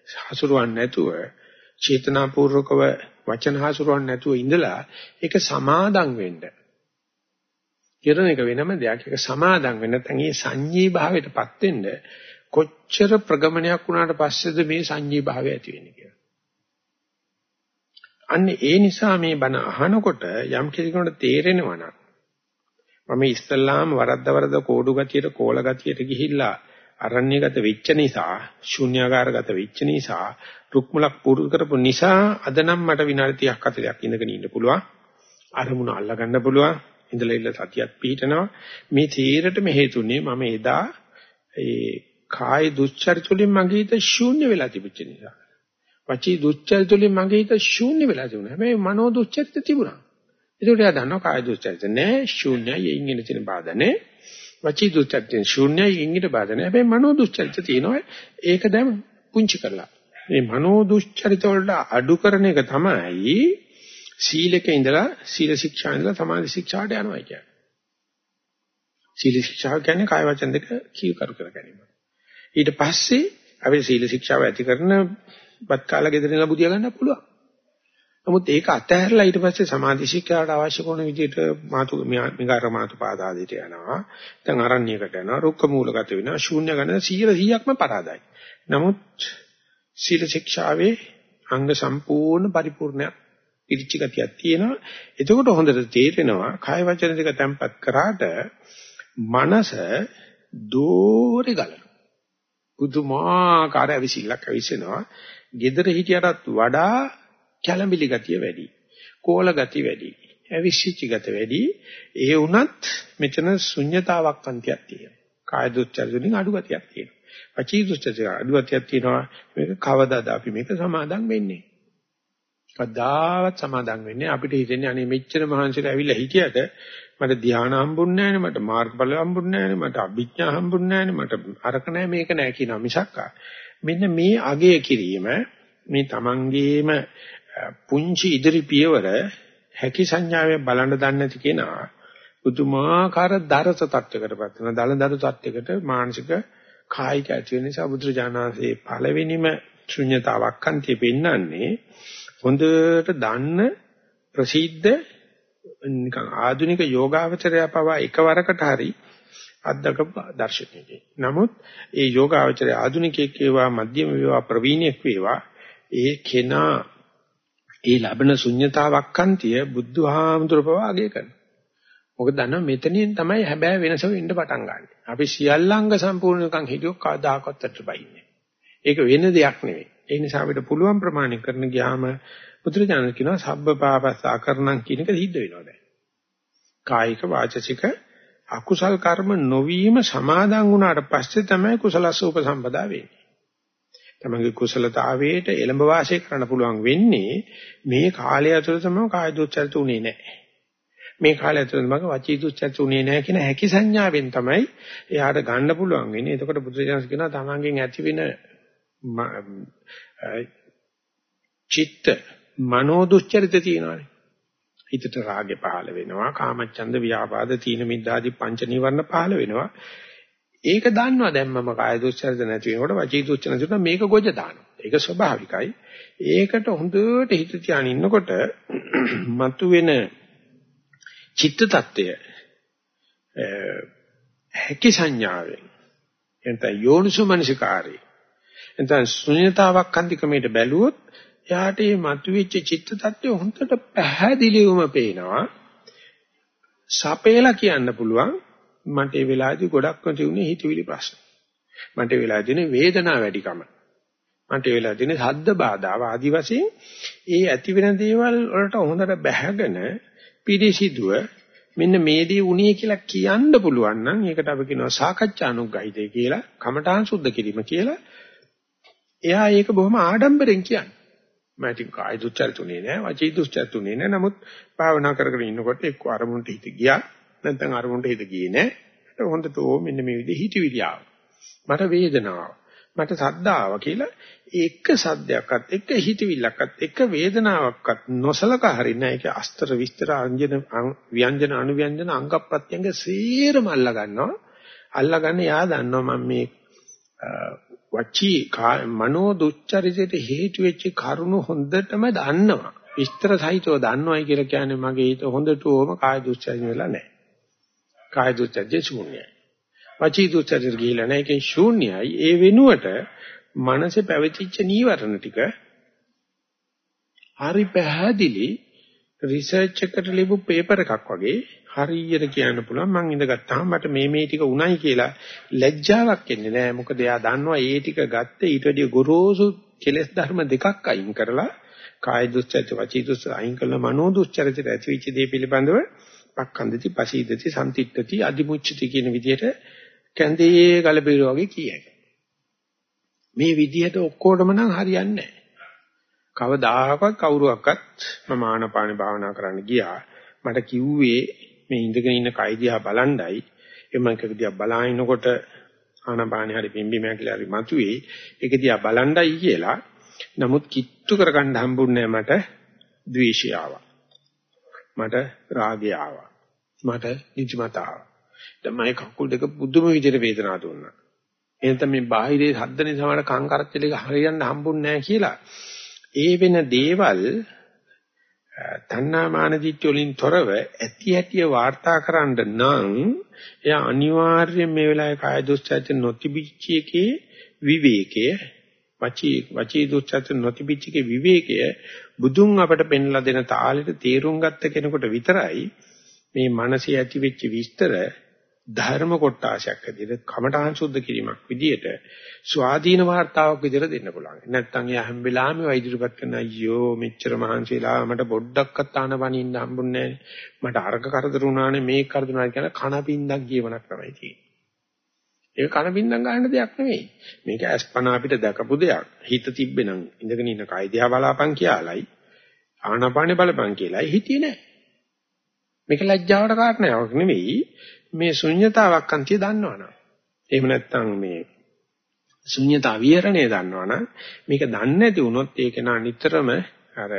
හසුරුවන්නේ නැතුව චේතනාපූර්වකව වචන හසුරුවන්නේ නැතුව ඉඳලා ඒක සමාදම් වෙන්න. කියන එක වෙනම දෙයක්. ඒක සමාදම් වෙන්න නැත්නම් ඒ සංජී භාවයටපත් වෙන්න කොච්චර ප්‍රගමනයක් වුණාට පස්සේද මේ සංජී භාවය ඇති වෙන්නේ කියලා. අන්න ඒ නිසා මේ බණ අහනකොට යම් කෙනෙකුට තේරෙනවා නම් මම ඉස්තල්ලාම වරද්ද වරද්ද කෝඩු ගතියට කෝල ගතියට ගිහිල්ලා අරණ්‍යගත වෙච්ච නිසා ශුන්‍යාකාරගත වෙච්ච නිසා රුක්මුලක් පුරුදු කරපු නිසා අද නම් මට විනාඩි 30ක් 40ක් ඉඳගෙන ඉන්න පුළුවන්. අරමුණ අල්ලගන්න පුළුවන්. ඉඳලා ඉල්ල සතියක් පිහිටනවා. මේ තීරටම හේතුනේ මම එදා ඒ කාය දුස්චරිත වලින් මගේ හිත ශූන්‍ය වෙලා තිබෙච්ච නිසා. වචී දුස්චරිත වලින් මගේ හිත ශූන්‍ය වෙලා තිබුණා. හැබැයි මනෝ දුස්චරිත තිබුණා. ඒකට එයා දන්නවා කාය දුස්චරිත නෑ ශූන්‍යයි යින් ඉන්න තියෙන බාධා නෑ. වචී දුස්චරිත ශූන්‍යයි යින් ඉන්න බාධා නෑ. හැබැයි මනෝ දුස්චරිත තියෙනවා. ඒක දැන් පුංචි කරලා. මේ මනෝ දුස්චරිත වලට අඩු කරන එක තමයි සීලක ඉඳලා සීල ශික්ෂා ඉඳලා සමාධි ශික්ෂාට යනවා කියන්නේ. සීල ශික්ෂාව කියන්නේ කාය වචන දෙක කීකරු කර ගැනීම. ඊට පස්සේ අපි සීල ශික්ෂාව ඇති කරන බත් කාලා ගෙදරින්ලා බුදියා ගන්න පුළුවන්. නමුත් ඒක අතහැරලා ඊට පස්සේ සමාධි ශික්ෂාට අවශ්‍ය කරන විදිහට මාතු මිගාර මාතු පාදාදිට යනවා. දැන් අරණ්‍යයකට යනවා. රුක්ක මූලගත වෙනවා. ශූන්‍ය ගණන 100%ක්ම පරාදයි. නමුත් සීල ශික්ෂාවේ අංග සම්පූර්ණ පරිපූර්ණයක් ඉරිච්ච ගතියක් තියෙනවා. එතකොට හොඳට තේරෙනවා කාය වචන දෙක තැම්පත් කරාට මනස දෝරේ ගලනවා. පුදුමාකාර අවිසිල්ලක් අවිසෙනවා. Gedara හිටියටත් වඩා කැළඹිලි ගතිය වැඩි. කෝල ගතිය වැඩි. අවිසිච්ච ගත වැඩි. ඒ වුණත් මෙතන ශුන්්‍යතාවක් අන්තියක් තියෙනවා. කාය දුච්චරිතෙන් අඩු ගතියක් තියෙනවා. වචී දුච්චරිත අඩු ගතියක් තියෙනවා. මේක කවදාද අපි මේක සමාදන් වෙන්නේ? කවදාවත් සමාදන් වෙන්නේ අපිට හිතෙන්නේ අනේ මෙච්චර මහන්සිලා ඇවිල්ලා හිටියට මට ධානය හම්බුන්නේ නැහැ මට මාර්ගඵල හම්බුන්නේ නැහැ මට අභිඥා හම්බුන්නේ නැහැ මට අරක නැහැ මේක නැහැ කියනවා මිසක් මෙන්න මේ අගය කිරීම මේ තමන්ගේම පුංචි ඉදිරි පියවර හැකි සංඥාවෙන් බලන්න දන්නේ නැති කෙනා පුදුමාකාර දරස තත්යකටපත් වෙන දලදරු තත්යකට මානසික කායික ඇති වෙන නිසා බුදුරජාණන්සේ පළවෙනිම ශුන්්‍යතාවක් අන්තිය පෙන්වන්නේ හොඳට දන්න ප්‍රසිද්ධ නිකන් ආධුනික යෝගාවචරය පවා එකවරකට හරි අද්දක දර්ශනයකයි. නමුත් ඒ යෝගාවචරය ආධුනිකයෙක් වේවා මධ්‍යම වේවා ප්‍රවීණයෙක් වේවා ඒ කෙනා ඒ ලබන ශුන්්‍යතාවක් අන්තිය බුදුහාමුදුරපව අගය කරනවා. මොකද දන්නවා මෙතනින් තමයි හැබැයි වෙනස වෙන්න පටන් ගන්න. අපි සියල්ලංග සම්පූර්ණකම් හිටියොත් කවදාකවත් අත්‍යබයින්නේ. ඒක වෙන දෙයක් නෙවෙයි. ඒ නිසා අපිට පුළුවන් ප්‍රමාණය කරන ගියාම බුදුරජාණන් කියනවා සබ්බ පාපස් ආකරණම් කියන එක සිද්ධ වෙනවා දැන්. කායික වාචසික අකුසල් කර්ම නොවීම සමාදන් වුණාට පස්සේ තමයි කුසලස්ස උපසම්පදා වෙන්නේ. තමන්ගේ කුසලතාවයට එළඹ වාසය කරන්න පුළුවන් වෙන්නේ මේ කාලය ඇතුළත තමයි කාය දුස්චරිත උනේ නැහැ. මේ කාලය ඇතුළත මගේ වචී දුස්චරිත උනේ නැහැ කියන හැකි සංඥාවෙන් තමයි එයාට ගන්න පුළුවන් වෙන්නේ. එතකොට බුදුසසුන කියනවා තමන්ගෙන් ඇති වෙන චිත්ත මනෝ දුස්චරිත තියෙනවානේ. හිතට රාගේ පහළ වෙනවා, කාමච්ඡන්ද ව්‍යාපාද තීන මිද්දාදී පංච නිවර්ණ පහළ වෙනවා. ඒක දන්නවා දැන් මම කාය දුස්චරිත නැති වෙනකොට වචී දුස්චරිත නැති මේක ගොජ දානවා. ඒක ස්වභාවිකයි. ඒකට හොඳට හිත තියාගෙන ඉන්නකොට මතුවෙන චිත්ත tattය හැකි සංඥාවෙන් එතන යෝනිසුමනසිකාරී එතන ශුන්‍යතාවක් අන්තිකමේට බැලුවොත් එයාට මේ මතුවෙච්ච චිත්ත tattය හොඳට පැහැදිලිවම පේනවා සපේලා කියන්න පුළුවන් මට ඒ වෙලාවේදී ගොඩක් නැති හිතවිලි ප්‍රශ්න. මට ඒ වෙලාවේදී වේදනාව වැඩිකම. මට ඒ වෙලාවේදී ශබ්ද බාධාව ආදි වශයෙන් ඒ ඇති වෙන දේවල් වලට හොඳට බැහැගෙන පිළිසිදුව මෙන්න මේ දේ උනේ කියලා කියන්න පුළුවන් නම් ඒකට අපි කියනවා සාකච්ඡානුග්‍රහිතය කියලා කමඨාන් සුද්ධ කිරීම කියලා එයා ඒක බොහොම ආඩම්බරෙන් කියන්නේ මම ඉතින් කාය දුස්චරිතුනේ නෑ වචී දුස්චරිතුනේ නෑ. නමුත් භාවනා කරගෙන ඉන්නකොට එක්ක අරමුණට හිත ගියා. නැත්නම් අරමුණට හිත ගියේ නෑ. හොඳට ඕ මෙන්න මේ විදිහ හිතවිලි මට වේදනාව මට සද්දාව කියලා එක සද්දයක්වත් එක හිතවිල්ලක්වත් එක වේදනාවක්වත් නොසලකා හරින්න ඒක අස්තර විස්තර අංජන ව්‍යංජන අනුව්‍යංජන අංග ප්‍රත්‍යංග සීරම අල්ලා ගන්නවා අල්ලාගන්න යා දන්නවා මම මේ වචී මනෝ දුච්චරිතයට හේතු වෙච්ච කරුණු හොඳටම දන්නවා විස්තර සහිතව දන්නවයි කියලා කියන්නේ මගේ හිත හොඳටම කාය දුච්චරිත වෙලා නැහැ කාය දුච්චරිත ශූන්‍යයි වචී දුස්චරිත ගිහිලා නැහැ. ඒකෙන් ශූන්‍යයි. ඒ වෙනුවට මනසේ පැවතිච්ච නීවරණ ටික හරි පැහැදිලි රිසර්ච් එකට ලියපු පේපර් එකක් වගේ හරියට කියන්න පුළුවන් මම ඉඳගත්තාම මට මේ මේ ටික උණයි කියලා ලැජ්ජාවක් එන්නේ නැහැ මොකද එයා දන්නවා ඒ ටික ගත්තේ ඊට වඩා ගොරෝසු කෙලෙස් ධර්ම දෙකක් අයින් කරලා කාය දුස්චරිත වචී දුස්චරිත අයින් කළා මනෝ දුස්චරිතට ඇතිවෙච්ච දේ පිළිබඳව පක්ඛන්දති පසීදති සම්තිත්‍ත්‍ති අදිමුච්චති කියන විදිහට කැඳේ ගලබිර වගේ කියයි. මේ විදිහට ඔක්කොටම නම් හරියන්නේ නැහැ. කවදාකවත් කවුරුවක්වත් මම ආනපාන භාවනා කරන්න ගියා. මට කිව්වේ මේ ඉඳගෙන ඉන්න කයිදියා බලණ්ඩයි. එමන් කයිදියා බලාිනකොට ආනපානේ හරි පිම්බීම කියලා හරි මතුවේ. ඒක දිහා බලණ්ඩයි කියලා. නමුත් කිට්ටු කරගන්න හම්බුන්නේ මට ද්වේෂය ආවා. මට රාගය ආවා. මට නිදිමත ආවා. දැන් මගේ කකුල් දෙක පුදුම විදිහට වේදනාව දුන්නා. එහෙනම් මේ බාහිරේ හද්ද නිසා මට කං කරච්චල එක හරියන්න හම්බුන්නේ නැහැ කියලා. ඒ වෙන දේවල් තණ්හා මාන දිට්ඨිය වලින් තොරව ඇති ඇතිය වාර්තා කරන්න නම් එයා අනිවාර්යයෙන් මේ වෙලාවේ කාය දුස්චරිත නොතිබිච්ච එකේ විවේකය වචී වචී දුස්චරිත නොතිබිච්ච එකේ විවේකය බුදුන් අපට පෙන්ලා දෙන තාලෙට තේරුම් ගත්ත කෙනෙකුට විතරයි මේ මනසේ ඇති වෙච්ච විස්තර ධර්ම කොටාශයක් විදිහට කමඨාන් සුද්ධ කිරීමක් විදිහට ස්වාධීන වார்த்தාවක් විදිහට දෙන්න පුළුවන්. නැත්නම් එයා හැම වෙලාවෙම වෛද්‍යුපත් කරන අයියෝ මෙච්චර මහන්සිලා මට පොඩ්ඩක්වත් ආනපනින්න හම්බුන්නේ මට අරක කරදර වුණානේ මේක කරදර වුණා කියන කනපින්දක් ජීවනක් තමයි තියෙන්නේ. ඒක කනපින්දම් ගන්න දෙයක් නෙවෙයි. මේක ඇස්පන අපිට දැකපු දෙයක්. හිත තිබ්බෙනම් ඉඳගෙන ඉන්න කය දිහා බලාපන් කියලායි ආනපානේ බලපන් කියලායි හිතේ නෑ. මේක ලැජ්ජාවට කාරණාවක් නෙවෙයි මේ ශුන්්‍යතාවක් අන්තිය දන්නවනම් එහෙම නැත්නම් මේ ශුන්්‍යතා විහරණය දන්නවනම් මේක දන්නේ නැති වුණොත් ඒක නා නිතරම අර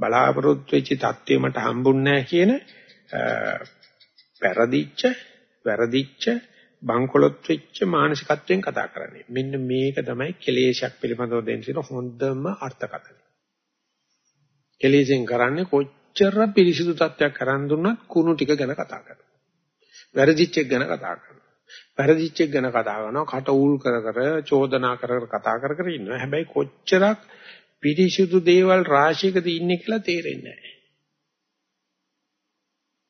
බලාපොරොත්තු වෙච්ච தත්ත්වෙ මට හම්බුන්නේ කියන පෙරදිච්ච වැරදිච්ච බංකොලොත් වෙච්ච මානසිකත්වයෙන් කතා කරන්නේ. මෙන්න මේක තමයි කෙලේශයක් පිළිබඳව දෙන්න තියෙන හොඳම අර්ථකථනය. කෙලෙසෙන් කරන්නේ කොච්චර පිරිසිදු තත්ත්වයක් කරන් දුන්නත් කුණු ටික ගැන කතා කරනවා. වැරදිච්ච එක ගැන කතා කරනවා. වැරදිච්ච එක ගැන කතා කරනවා කට උල් කර කර චෝදනා කර කර කතා කර කර ඉන්නවා. හැබැයි කොච්චරක් පිරිසිදු දේවල් රාශියකද ඉන්නේ කියලා තේරෙන්නේ නැහැ.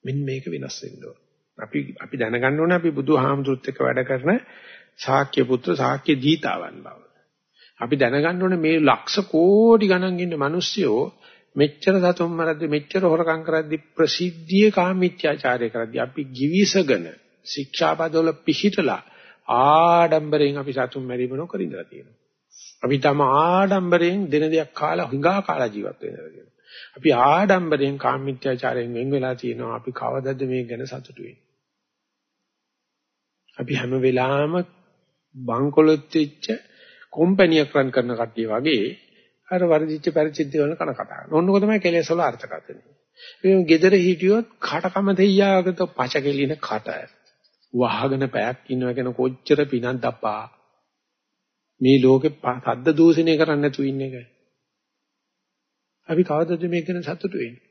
මෙන්න මේක වෙනස් වෙන්න ඕන. අපි අපි දැනගන්න ඕනේ අපි බුදුහාමුදුරුත් එක්ක වැඩ කරන ශාක්‍ය පුත්‍ර ශාක්‍ය දීතාවන් බව. අපි දැනගන්න ඕනේ මේ ලක්ෂ කෝටි ගණන් ඉන්න මිනිස්සුયો මෙච්චර සතුම් මරද්දි මෙච්චර හොරකම් කරද්දි ප්‍රසිද්ධියේ කාමීත්‍යාචාරය කරද්දි අපි givisagana ශික්ෂාපදවල පිහිටලා ආඩම්බරෙන් අපි සතුම් මැරීම නොකර ඉඳලා තියෙනවා. අපි තම ආඩම්බරයෙන් දින දෙයක් කාලා හිඟා කාලා ජීවත් වෙනවා අපි ආඩම්බරයෙන් කාමීත්‍යාචාරයෙන් වෙන් වෙලා තියෙනවා. අපි කවදද මේ ගැන සතුටු වෙන්නේ? අපි හැම වෙලාවෙම බංකොලොත් වෙච්ච කම්පැනියක් රන් කරන කට්ටිය වගේ අර වර්ධිච්ච පරිචිද්ද වල කන කතා කරනවා. ඕනක තමයි කෙලෙස් වල අර්ථකථනය. මේ gedara හිටියොත් කටකම දෙයියාගත පච කෙලින කට. වහගෙන පැයක් ඉන්නවා කියන කොච්චර පිනක්ද අප්පා. මේ ලෝකේ සද්ද දූෂණය කරන්නේ නැතුව ඉන්න එක. අපි කවදද මේක ගැන සතුටු වෙන්නේ?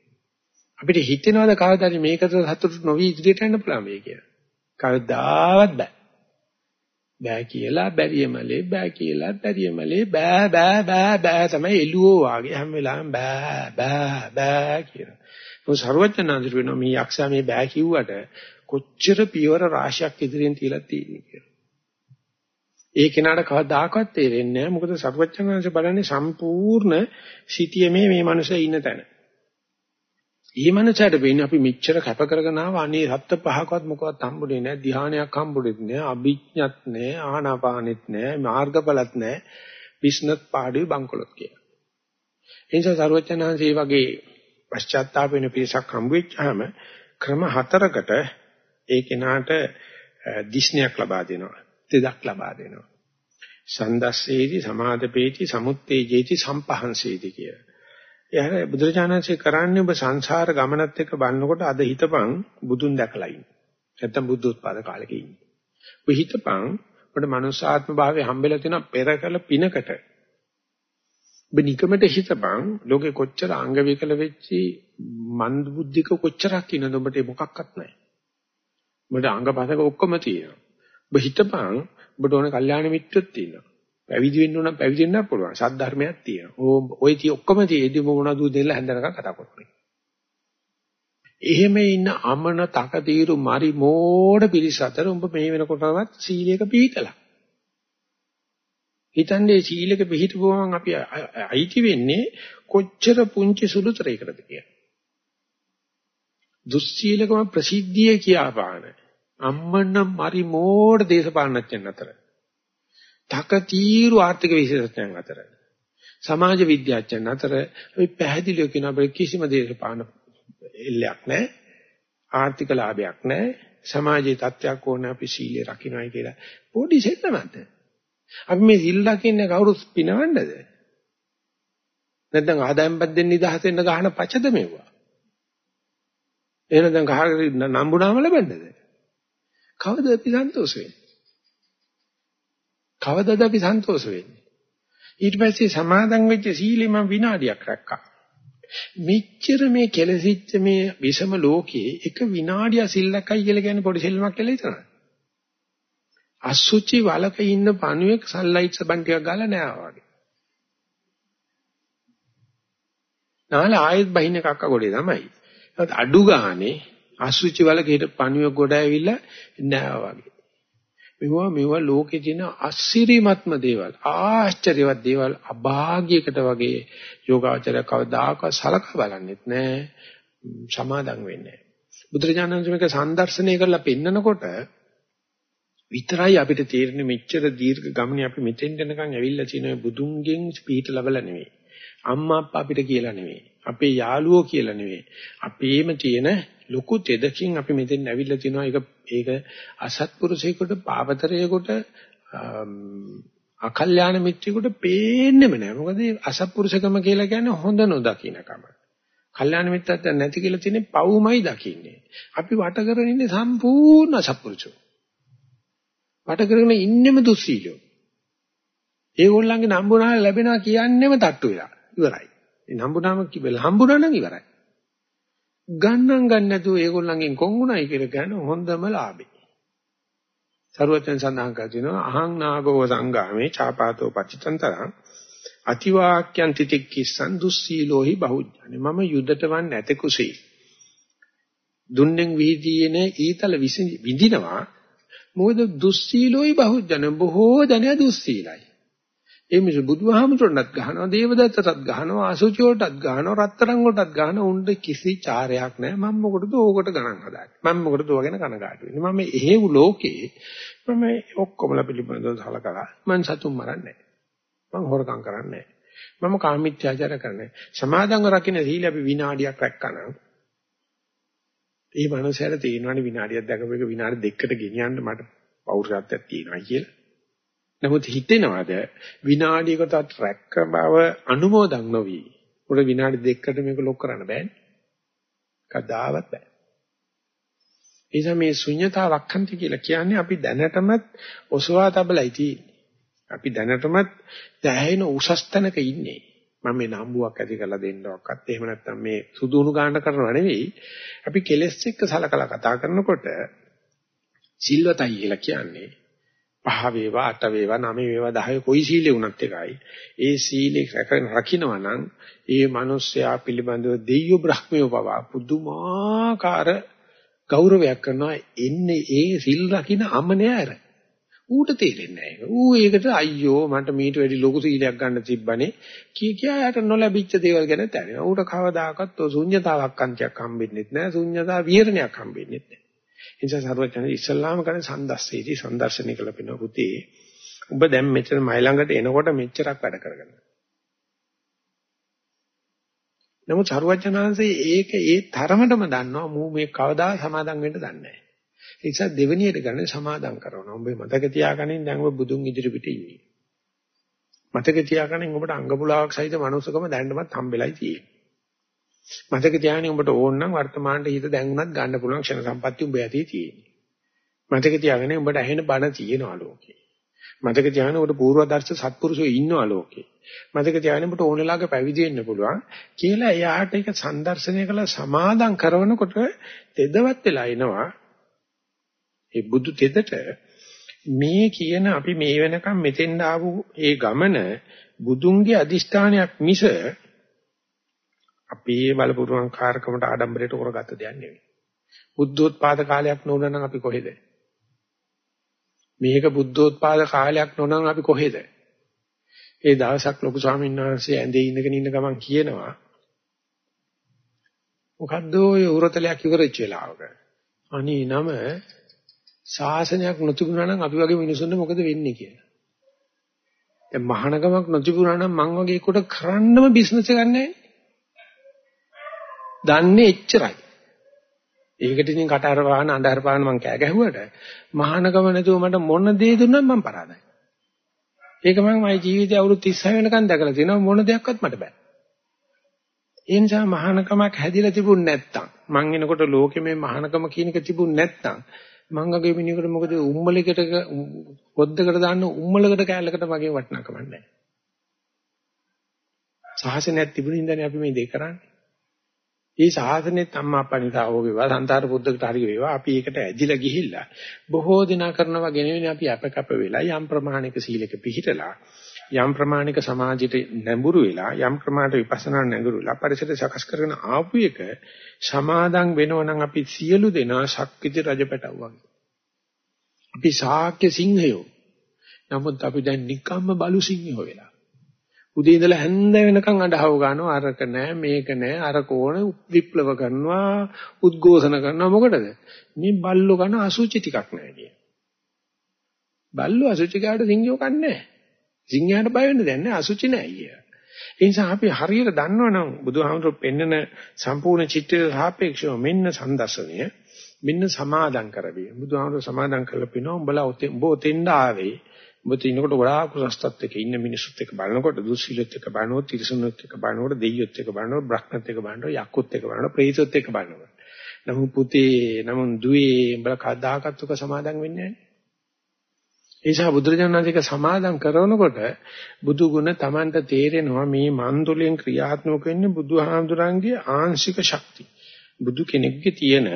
අපිට හිතෙනවද කවදාද මේකට සතුටු නොවි ඉදිරියට යන්න පුළුවන් මේ කියලා? කවදාවත් බෑ. බෑ කියලා බැරියමලේ බෑ කියලා බැරියමලේ බෑ බෑ බෑ බෑ තමයි එළුවෝ වාගේ හැම වෙලාවෙම බෑ බෑ බෑ කියලා. මොකද ਸਰවඥාන්තර වෙනවා මේ යක්ෂයා මේ බෑ කිව්වට කොච්චර පියවර රාශියක් ඉදිරියෙන් තියලා තියෙන්නේ කියලා. ඒ කෙනාට කවදාකවත් තේරෙන්නේ නැහැ මොකද ਸਰවඥාන්තර බලන්නේ සම්පූර්ණ සිටියේ මේ මේ මනුස්සයා ඉන්න තැන. ඊමණචට වෙන්නේ අපි මෙච්චර කැප කරගෙන ආව අනේ හත්ත පහකවත් මොකවත් හම්බුනේ නැහැ ධ්‍යානයක් හම්බුනේ නැහැ අභිඥත් නැහැ ආනාපානෙත් නැහැ මාර්ගඵලත් නැහැ බිස්නස් පාඩුවේ බංකොලොත් කියන. ඒ නිසා සරුවචනහන්සේ වගේ පශ්චාත්තාප වෙන පිරිසක් හම්බ වෙච්චාම ක්‍රම හතරකට ඒ කෙනාට දිස්නයක් ලබා දෙනවා. දෙදක් ලබා දෙනවා. සන්දස්සේති සමාදපේති සමුත්තේජේති සම්පහන්සේති කියලා. එහර බුදුරජාණන්සේ කරන්නේ ඔබ සංසාර ගමනත් එක්ක බලනකොට අද හිතපන් බුදුන් දැකලා ඉන්න. නැත්තම් බුද්ධෝත්පාද කාලෙක ඉන්න. ඔබ හිතපන් ඔබට මනුස්සාත්ම භාවය හම්බෙලා තියෙන පෙර කළ පිනකට. ඔබ නිකමට හිතපන් ලෝකේ කොච්චර අංග විකල වෙච්චි මන්ද බුද්ධික කොච්චරක් ඉන්නද ඔබට මොකක්වත් නැහැ. ඔබට අංගපසක ඔක්කොම තියෙනවා. ඔබ හිතපන් ඔබට ඕන කල්යාණ මිත්‍රෙක් තියෙනවා. පැවිදි වෙන්න ඕන පැවිදි වෙන්න පුළුවන්. සත්‍ය ධර්මයක් තියෙනවා. ඔය tie ඔක්කොම තියේදී මොනවද දෙල්ල හැන්දනක කතා කරන්නේ. එහෙම ඉන්න අමන තකතිරු මරි මෝඩ පිරිස අතර උඹ මේ වෙනකොටවත් සීලයක පිළිතලා. හිතන්නේ සීලයක පිළිහිටපුවම අපි අයිති වෙන්නේ කොච්චර පුංචි සුළුතරයකටද කියලා. දුස්සීලකම ප්‍රසිද්ධිය කියාපාන අම්මන්න මරි මෝඩ දේශපාලනඥයන් අතර තකතිරු ආර්ථික විශේෂඥයන් අතර. සමාජ විද්‍යාඥයන් අතර අපි පැහැදිලිව කියන අපේ කිසිම දේශපාලන එල්ලයක් නැහැ. ආර්ථික ලාභයක් නැහැ. සමාජයේ තත්ත්වයක් ඕන අපි සීලය රකින්නයි කියලා. පොඩි සෙන්නමත් අපි මේ සිල් රකින්නේ කවුරුත් පිනවන්නද? නැත්නම් ආදායම් බද්දෙන් නිදහස් වෙන්න ගහන පචද මෙව්වා? එහෙනම් දැන් ගහකට නම්බුනාම ලැබෙන්නද? කවද අපි සන්තෝෂ වෙන්නේ? කවදද අපි සන්තෝෂ වෙන්නේ? ඊට පස්සේ සමාදන් වෙච්ච සීලෙ මම විනාඩියක් රැක්කා. මෙච්චර මේ කෙලසිච්ච මේ විෂම ලෝකයේ එක විනාඩිය සිල්ලක්යි කියලා කියන්නේ පොඩි සෙල්ලමක් කියලා හිතනවා. අසුචි වලක ඉන්න පණුවෙක් සන්ලයිට් සබන් ටිකක් ගාලා නෑ වගේ. නාල ආයෙත් බහින්න කක්ක ගොඩේ තමයි. අඩු ගානේ අසුචි වලක හිට පණුවෙක් ගොඩ ඇවිල්ලා නෑ වගේ. මෙවුවා මෙවුවා ලෝකේ තියෙන අසිරිමත්ම දේවල් ආශ්චර්යවත් දේවල් අභාග්‍යයකට වගේ යෝගාචරය කවදාකවත් සලකා බලන්නෙත් නෑ සමාදම් වෙන්නේ බුදුරජාණන් වහන්සේ සම්දර්ශනය කරලා පෙන්නකොට විතරයි අපිට තේරෙන්නේ මෙච්චර දීර්ඝ ගමනේ අපි මෙතෙන් යනකම් ඇවිල්ලා තියෙන බුදුන්ගෙන් පිට ලැබලා නෙවෙයි අම්මා අප්පා අපිට කියලා නෙවෙයි අපේ යාළුවෝ කියලා නෙවෙයි අපේම තියෙන ලොකු තෙදකින් අපි මෙතෙන් ඇවිල්ලා තිනවා. ඒක ඒක අසත්පුරුෂයෙකුට පාපතරයෙකුට අකල්යාණ මිත්‍රයෙකුට පේන්නෙම නෑ. මොකද අසත්පුරුෂකම කියලා කියන්නේ හොඳ නොදකින්නකම කල්යාණ මිත්‍රත්වයක් නැති කියලා තියෙන්නේ පවුමයි දකින්නේ. අපි වට කරගෙන ඉන්නේ සම්පූර්ණ අසත්පුරුෂෝ වට කරගෙන ඉන්නෙම දුස්සීලෝ ඒගොල්ලන්ගේ නම්බුනාල ලැබෙනවා කියන්නෙම තට්ටු වෙලා ඉවරයි. ඒ නම්බුනාම කිව්වල හම්බුනා නම් ඉවරයි. ගණන් ගන්න නැතුව ඒගොල්ලන්ගෙන් කොංගුණයි කියලා කියන හොඳම ලාභේ. සරුවචන සඳහන් කර තිනවා අහං නාගෝ සංගාමේ චාපාතෝ පච්චිතන්තරං අතිවාක්‍යං තිතික්කිස්සං දුස්සීලෝහි බහුජ්ජනේ මම යුදට වන් නැතේ කුසී. දුන්නෙන් විහිදීන ඊතල විඳිනවා මොකද දුස්සීලෝහි බහුජ්ජන බොහෝ ජනයා දුස්සීලයි. ඒ මිනිස්සු බුදුහාමුදුරන්ටත් ගහනවා දේවදත්තටත් ගහනවා අසුචි වලටත් ගහනවා රත්තරන් වලටත් ගහනවා. උන්ට කිසි චාරයක් නැහැ. මම මොකටද ඕකට ගණන් හදාන්නේ? මම මොකටද ඔයගෙන කනගාටු වෙන්නේ? මම එහෙව් ලෝකේ මම ඔක්කොමලා පිළිබඳව සලකලා මං සතුන් මරන්නේ මම හොරකම් කරන්නේ මම කාමීත්‍යාචාර කරන්නේ සමාදන්ව රකින්න සීල අපි විනාඩියක් රැක්කනම් ඒ මනුස්සයාට තේරෙනවනේ විනාඩියක් දැකපු එක විනාඩි දෙකකට ගෙනියන්න මට පෞරුෂත්වයක් තියෙනවා කියලා. නමුත් හිතෙනවද විනාඩියකට රැක්ක බව අනුමෝදන් නොවි. උඩ විනාඩි දෙකකට මේක ලොක් කරන්න බෑනේ. කදාවත් බෑ. එනිසා මේ ශුන්‍යතා වක්ඛන්ති කියලා කියන්නේ අපි දැනටමත් ඔසවා තබලයි තියෙන්නේ. අපි දැනටමත් දැහැින උසස් තැනක ඉන්නේ. මම මේ නම්බුවක් ඇති කරලා දෙන්නවක්වත් එහෙම නැත්නම් මේ සුදුණු ගන්න කරනවා නෙවෙයි. අපි කෙලස් එක්ක සලකලා කතා කරනකොට සිල්වතයි කියලා කියන්නේ පහ වේවා අට වේවා නව වේවා 10 කොයි සීලේ වුණත් එකයි. ඒ සීලේ රකින්නවා නම් ඒ මිනිස්යා පිළිබඳව දෙයියෝ බ්‍රහ්මියෝ පවා පුදුමාකාර ගෞරවයක් කරනවා එන්නේ ඒ සිල් රකින්න අමනේ අර. ඌට තේරෙන්නේ නැහැ. ඌ ඒකට අයියෝ මට මීට වැඩි ලොකු සීලයක් ගන්න තිබ්බනේ. කී කියා යට නොලැබිච්ච දේවල් ගැන තැරෙනවා. ඌට කවදාකවත් ඔය ශුන්්‍යතාවක් අන්තියක් හම්බෙන්නේ නැහැ. ශුන්්‍යතා විහරණයක් හම්බෙන්නේ නැහැ. ඒ නිසා සර්වඥ ඉස්ලාම කරන්නේ සම්දස්සේදී සම්දර්ශනය කළ පින පුතේ. ඔබ දැන් මෙතන මයි ළඟට එනකොට මෙච්චරක් වැඩ කරගෙන. නමුත් සර්වඥාන්සේ ඒක ඒ තරමටම දන්නවා මූ මේ කවදා සමාදම් වෙන්න දන්නේ නැහැ. ඒ නිසා දෙවෙනියට ගන්න සමාදම් කරනවා. උඹ මතක තියාගනින් දැන් ඔබ බුදුන් ඉදිරි පිට ඉන්නේ. මතක තියාගනින් ඔබට අංග පුලාවක් සහිත මනුස්සකම දැන්නමත් හම්බෙලයි තියෙන්නේ. මතක තියාගනින් ඔබට ඕන නම් වර්තමානයේ හිත දැන් උනත් ගන්න පුළුවන් ක්ෂණ සම්පත්තිය උඹ ඇතේ තියෙන්නේ. මතක තියාගනින් ඔබට ඇහෙන බණ තියෙනවා ලෝකේ. මතක තියාගන්න ඔබට පූර්වදර්ශ සත්පුරුෂයෝ ඉන්නවා ලෝකේ. මතක තියාගන්න ඔබට ඕනෙලාගේ පැවිදි වෙන්න පුළුවන් කියලා එයාට ඒක සම්දර්ශනය කළ සමාදම් කරනකොට තෙදවත් වෙලා එනවා ඒ බුදු තෙදට මේ කියන අපි මේ වෙනකම් මෙතෙන් ආපු ඒ ගමන බුදුන්ගේ අදිෂ්ඨානයක් මිස අපේ බලපුරුවන් කාර්කමට ආඩම්බරයට කරගත්ත දෙයක් නෙවෙයි. බුද්ධෝත්පාද කාලයක් නොවන නම් අපි කොහෙද? මේක බුද්ධෝත්පාද කාලයක් නොවන නම් අපි කොහෙද? ඒ දවසක් ලොකු ස්වාමීන් වහන්සේ ඇඳේ ඉඳගෙන ඉන්න ගමන් කියනවා මොකද්ද ඔය උරතලයක් ඉවරච්ච වෙලාවක අනේ නම ශාසනයක් නොතිබුණා නම් අපි වගේ මිනිසුන්ට මොකද වෙන්නේ කියලා. දැන් මහානගමක් නොතිබුණා නම් මං වගේ කොට කරන්නම බිස්නස් එකක් නැහැ. දන්නේ එච්චරයි. ඒකට ඉතින් කට අර වහන අnder පාන මං කෑ ගැහුවට මහානගම නැතුව මට මොන දේ දුන්නත් මං පරාදයි. ඒක මම මගේ ජීවිතේ අවුරුදු 36 වෙනකන් දැකලා තියෙනවා මොන දෙයක්වත් මට බෑ. ඒ නිසා මහානකමක් හැදිලා තිබුණ නැත්තම් මං එනකොට ලෝකෙ මේ මහානකම කියන එක තිබුණ නැත්තම් මං වගේ මිනිහෙකුට මොකද උම්මලයකට පොද්දකට දාන්න උම්මලකට කෑල්ලකට වගේ වටිනාකමක් නැහැ. සාහසනයක් තිබුණ ඉඳනේ අපි මේ දේ කරන්නේ. මේ සාහසනෙත් අම්මා අප්පා නිසා හෝ වේවා සංතාර පුද්දකට හරි වේවා අපි ඒකට ඇදිලා ගිහිල්ලා බොහෝ දිනා කරනවා ගෙනෙන්නේ අපි අපකප වෙලා යම් ප්‍රමාණික සීලක පිළිහිටලා යම් ප්‍රමාණික සමාජයට නැඹුරු වෙලා යම් ප්‍රමාණයට විපස්සනා නැඹුරු වෙලා පරිසරය සකස් කරගෙන ආපු එක සමාදන් වෙනවනම් අපි සියලු දෙනා ශක්තිති රජපැටව වගේ. අපි ශාක්‍ය සිංහයෝ. නමුත් අපි දැන් නිකම්ම බලු සිංහයෝ වෙලා. උදේ ඉඳලා හැන්ද වෙනකන් අඬහව ගන්නවා අරක නෑ මේක නෑ අර කෝණ විප්ලව කරනවා උද්ඝෝෂණ කරනවා මොකටද මේ බල්ලෝ ගන්න අසුචි ටිකක් නෑ කිය. බල්ලෝ අසුචි කාට සිංහයෝ කන්නේ සිංහයාට බය වෙන්න දෙයක් නෑ අසුචි නෑ කිය. ඒ නිසා අපි හරියට දන්නවනම් බුදුහාමුදුරු පෙන්නන සම්පූර්ණ චිත්‍රයට සාපේක්ෂව මෙන්න සම්දර්ශනය මෙන්න සමාදම් කරවි. බුදුහාමුදුරු සමාදම් කරලා පිනෝ උඹලා උඹ ඔතෙන්ද ආවේ ඔබ තිනකොට ගොඩාක් උසස්තත් එක්ක ඉන්න මිනිස්සුත් එක්ක බලනකොට දුස්සීලත් එක්ක බලනකොට තිරසනුත් එක්ක බලනකොට දෙයියොත් එක්ක බලනකොට බ්‍රහ්මත් එක්ක බලනකොට යක්කුත් එක්ක බලනකොට ප්‍රේතොත් එක්ක බලනකොට නමුත් පුතේ නමුත් දුවේ උඹලා කදාකත් උක සමාදම් වෙන්නේ නැහැ. ඒ නිසා බුදුරජාණන්සේක සමාදම් කරනකොට බුදු ගුණ Tamanට තේරෙනවා මේ මන්දුලෙන් ක්‍රියාත්මක වෙන්නේ බුදුහාමුදුරන්ගේ ආංශික ශක්තිය. බුදු කෙනෙක්ගේ තියෙන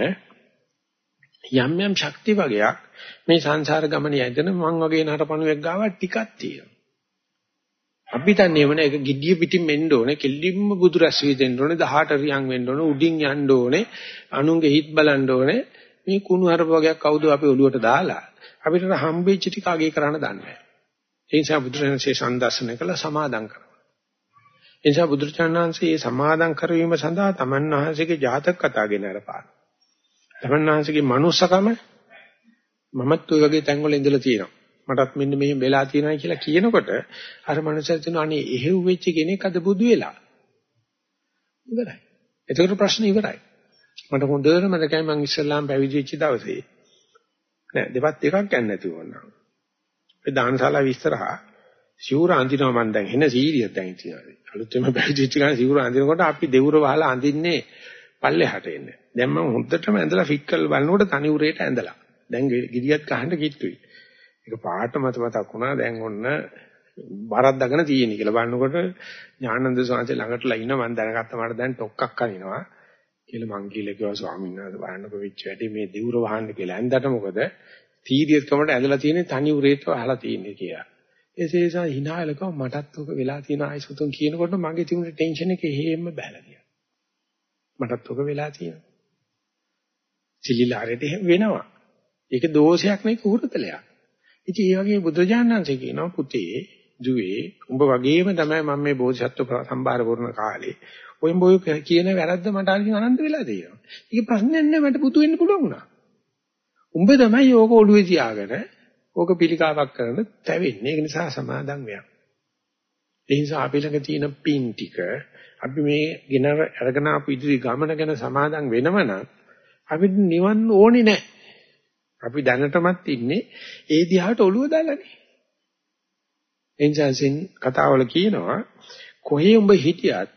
යම් යම් ශක්ති වගේක් මේ සංසාර ගමනේ යදෙන මං වගේ නරපණුවෙක් ගාව ටිකක් තියෙනවා. අපි දන්නේ වන එක gediya පිටින් මෙන්න ඕනේ, කෙල්ලින්ම බුදු රැස් වීදෙන්න ඕනේ, 18 රියන් වෙන්න ඕනේ, උඩින් යන්න ඕනේ, අනුන්ගේ හිත් බලන්න ඕනේ. මේ කුණු හරප වගේක් කවුද අපේ ඔළුවට දාලා අපිට හම්බෙච්ච ටික අගේ කරන්න දන්නේ නැහැ. ඒ නිසා බුදුරජාණන්සේ සම්දර්ශනය කළ සමාදම් කරනවා. ඒ නිසා බුදුරජාණන්සේ මේ සමාදම් කරවීම සඳහා තමන් වහන්සේගේ ජාතක කතා ගෙන අරපාන. තමන් වහන්සේගේ මනුස්සකම මමත් ওই වගේ තැන්වල ඉඳලා තියෙනවා. මටත් මෙන්න මෙහෙම වෙලා තියෙනවා කියලා කියනකොට අර මනුස්සයා කියනවා අනේ එහෙව් වෙච්ච කෙනෙක් අද බුදු වෙලා. ඉවරයි. එතකොට ප්‍රශ්න ඉවරයි. මට හොඳට මතකයි මම ඉස්ලාම් පැවිදි වෙච්ච දවසේ නෑ දෙපත් එකක් ගන්න නැතුව වුණා. ඒ දානශාලා විස්තරහා සිවුර අඳිනවා මම දැන් එන සීරියක් දැන් තියෙනවා. අලුතෙන්ම පැවිදි වෙච්ච ගමන් සිවුර අඳිනකොට අපි දෙවුර වහලා අඳින්නේ පල්ලෙහාට එන්නේ. දැන් මම හොඳටම ඇඳලා ෆික් කරලා බලනකොට තනි උරේට ඇඳලා. දැන් ගිරියත් ගහන්න කිට්ටුයි. ඒක පාට මත මතක් වුණා දැන් ඔන්න බරක් දගෙන තියෙන කියලා බලනකොට ඥානන්ද සාංශ ළඟටලා ඉන්න මම දැනගත්තා මට දැන් ටොක්ක්ක් අනිනවා කියලා මං කියලා කිව්වා ස්වාමීන් වහන්සේ බලන්නකො වෙච්ච වැඩි මේ දිවුර වහන්න කියලා ඇඳට මොකද තීරියස්කමට ඇඳලා තියෙන්නේ තනි උරේට වහලා තියෙන්නේ කියලා. ඒසේසා hinaලක මටත් ඔක වෙලා තියෙන ආයසුතුන් කියනකොට මගේ තිබුණ ටෙන්ෂන් එක හේම බැලලා ගියා. මටත් ඔක වෙලා තියෙනවා. සිලිලාරේට එහෙම වෙනවා. ඒක දෝෂයක් නෙවෙයි කුහුරතලයක්. ඉතින් ඒ වගේ බුදුජානනාංශ කියනවා පුතේ දුවේ උඹ වගේම තමයි මම මේ බෝධිසත්ව සම්භාර වුණ කාලේ ඔය බොය කියන වැරද්ද මට අරින් අනන්ත වෙලා තියෙනවා. ඒක ප්‍රශ්නයක් නෑ මට පුතු වෙන්න පුළුවන් වුණා. උඹ තමයි ඕක ඔළුවේ තියාගෙන ඕක පිළිකාවක් කරන තැවෙන්නේ. ඒක නිසා සමාදම් වෙන්න. ඒ නිසා අපි ළඟ තියෙන පින් ටික අපි මේ ගෙන අරගෙන ආපු ඉදිරි ගමන ගැන සමාදම් වෙනවනම් අපිට නිවන් ඕනේ නැහැ. අපි දැනටමත් ඉන්නේ ඒ දිහාට ඔළුව දාලානේ. එන්ජන්සින් කතාවල කියනවා කොහේ උඹ හිටියත්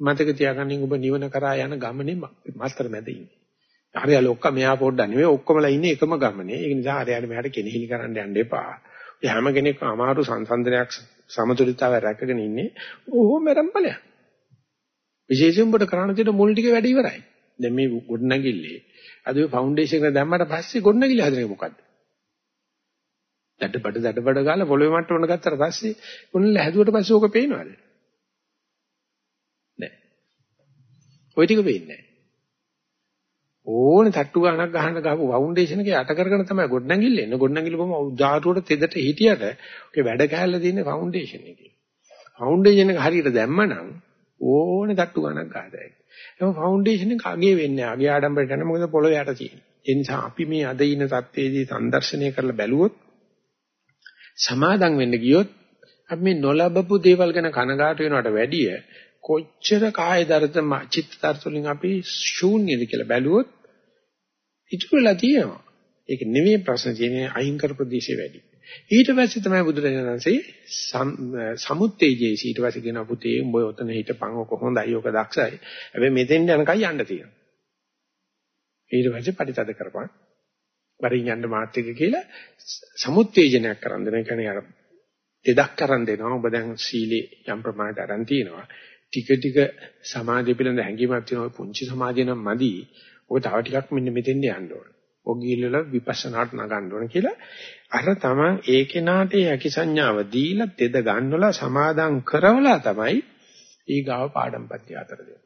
මතක තියාගන්න ඔබ නිවන කරා යන ගමනේ මාතර මැද ඉන්නේ. හරියල ඔක්කොම මෙහා පොඩ්ඩක් නෙවෙයි ඔක්කොමලා ඉන්නේ එකම ගමනේ. ඒ නිසා හරියට මෙහාට කෙනෙහිලි කරන්න යන්න එපා. ඒ හැම කෙනෙක්ම අමාරු සංසන්දනයක් සමතුලිතතාවය රැකගෙන ඉන්නේ. ඕහොම මරම්පලයක්. විශේෂයෙන් ඔබට කරන්න තියෙන මුල් ටික වැඩි ඉවරයි. දැන් මේ ගොඩනැගිල්ලේ අද මේ ෆවුන්ඩේෂන් එක දැම්මට පස්සේ ගොඩනැගිල්ල හදන්නේ මොකද්ද? දඩබඩ දඩබඩ ගාලා පොළොවේ මට්ටමකට ගත්තට පස්සේ මොනල හැදුවට පස්සේ ඕක පේනවද? ওই ටික වෙන්නේ ඕනේ තට්ටු ගන්නක් ගහන්න ගහපු ෆවුන්ඩේෂන් එකේ යට කරගෙන තමයි ගොඩනැගිල්ල එන්නේ. ගොඩනැගිල්ල බොම උජාරුවට තෙදට හිටියට ඔකේ වැඩ කැහැල්ල තියෙන්නේ ෆවුන්ඩේෂන් එකේ. ෆවුන්ඩේෂන් එක හරියට දැම්මනම් ඕනේ තට්ටු ගන්නක් ගහදයි. ඒක ෆවුන්ඩේෂන් එක අගේ වෙන්නේ. අගේ ආඩම්බරයට යන මොකද පොළොවේ යට තියෙන්නේ. ඒ නිසා අපි මේ අද ඉන්න තත්ත්වයේදී සංදර්ශනය කරලා බැලුවොත් සමාදම් වෙන්න ගියොත් අපි මේ නොලබපු දේවල් ගැන කනගාටු වෙනවට වැඩිය කොච්චර කාය දර්ශ චිත්ත දර්ශ වලින් අපි ශූන්‍යද කියලා බැලුවොත් ඉතුරු වෙලා තියෙනවා. ඒක නෙමෙයි ප්‍රශ්න තියෙන්නේ අයින් කර ප්‍රදේශය වැඩි. ඊට පස්සේ තමයි බුදුරජාණන්සේ සමුත්තේජේසි ඊට පස්සේ කියන පුතේ උඹ ඔතන හිටපන් ඔක හොඳයි ඔක දක්ෂයි. හැබැයි මෙතෙන් යනකයි යන්න තියෙනවා. ඊට පස්සේ පරිතද කරපන්. වරින් යන්න මාත් එක කියලා සමුත්තේජනයක් කරන් දෙන. ඒ කියන්නේ අර දෙදක් කරන් දෙනවා. ඔබ දැන් සීලේ යම් ප්‍රමාණයට අරන් තියෙනවා. ටික ටික සමාධිය පිළිබඳ හැඟීමක් තියෙනවා පුංචි සමාධිය නම් මදි. ඔක තව ටිකක් මෙන්න මෙතෙන්ද යන්න ඕන. ඔය ගිහිල්ලා විපස්සනාට නගන්න ඕන කියලා අර තමන් ඒ කෙනාට යකි සංඥාව දීලා තෙද ගන්නවලා සමාදම් කරවලා තමයි ඊගාව පාඩම්පත්‍ය අතර දෙන්නේ.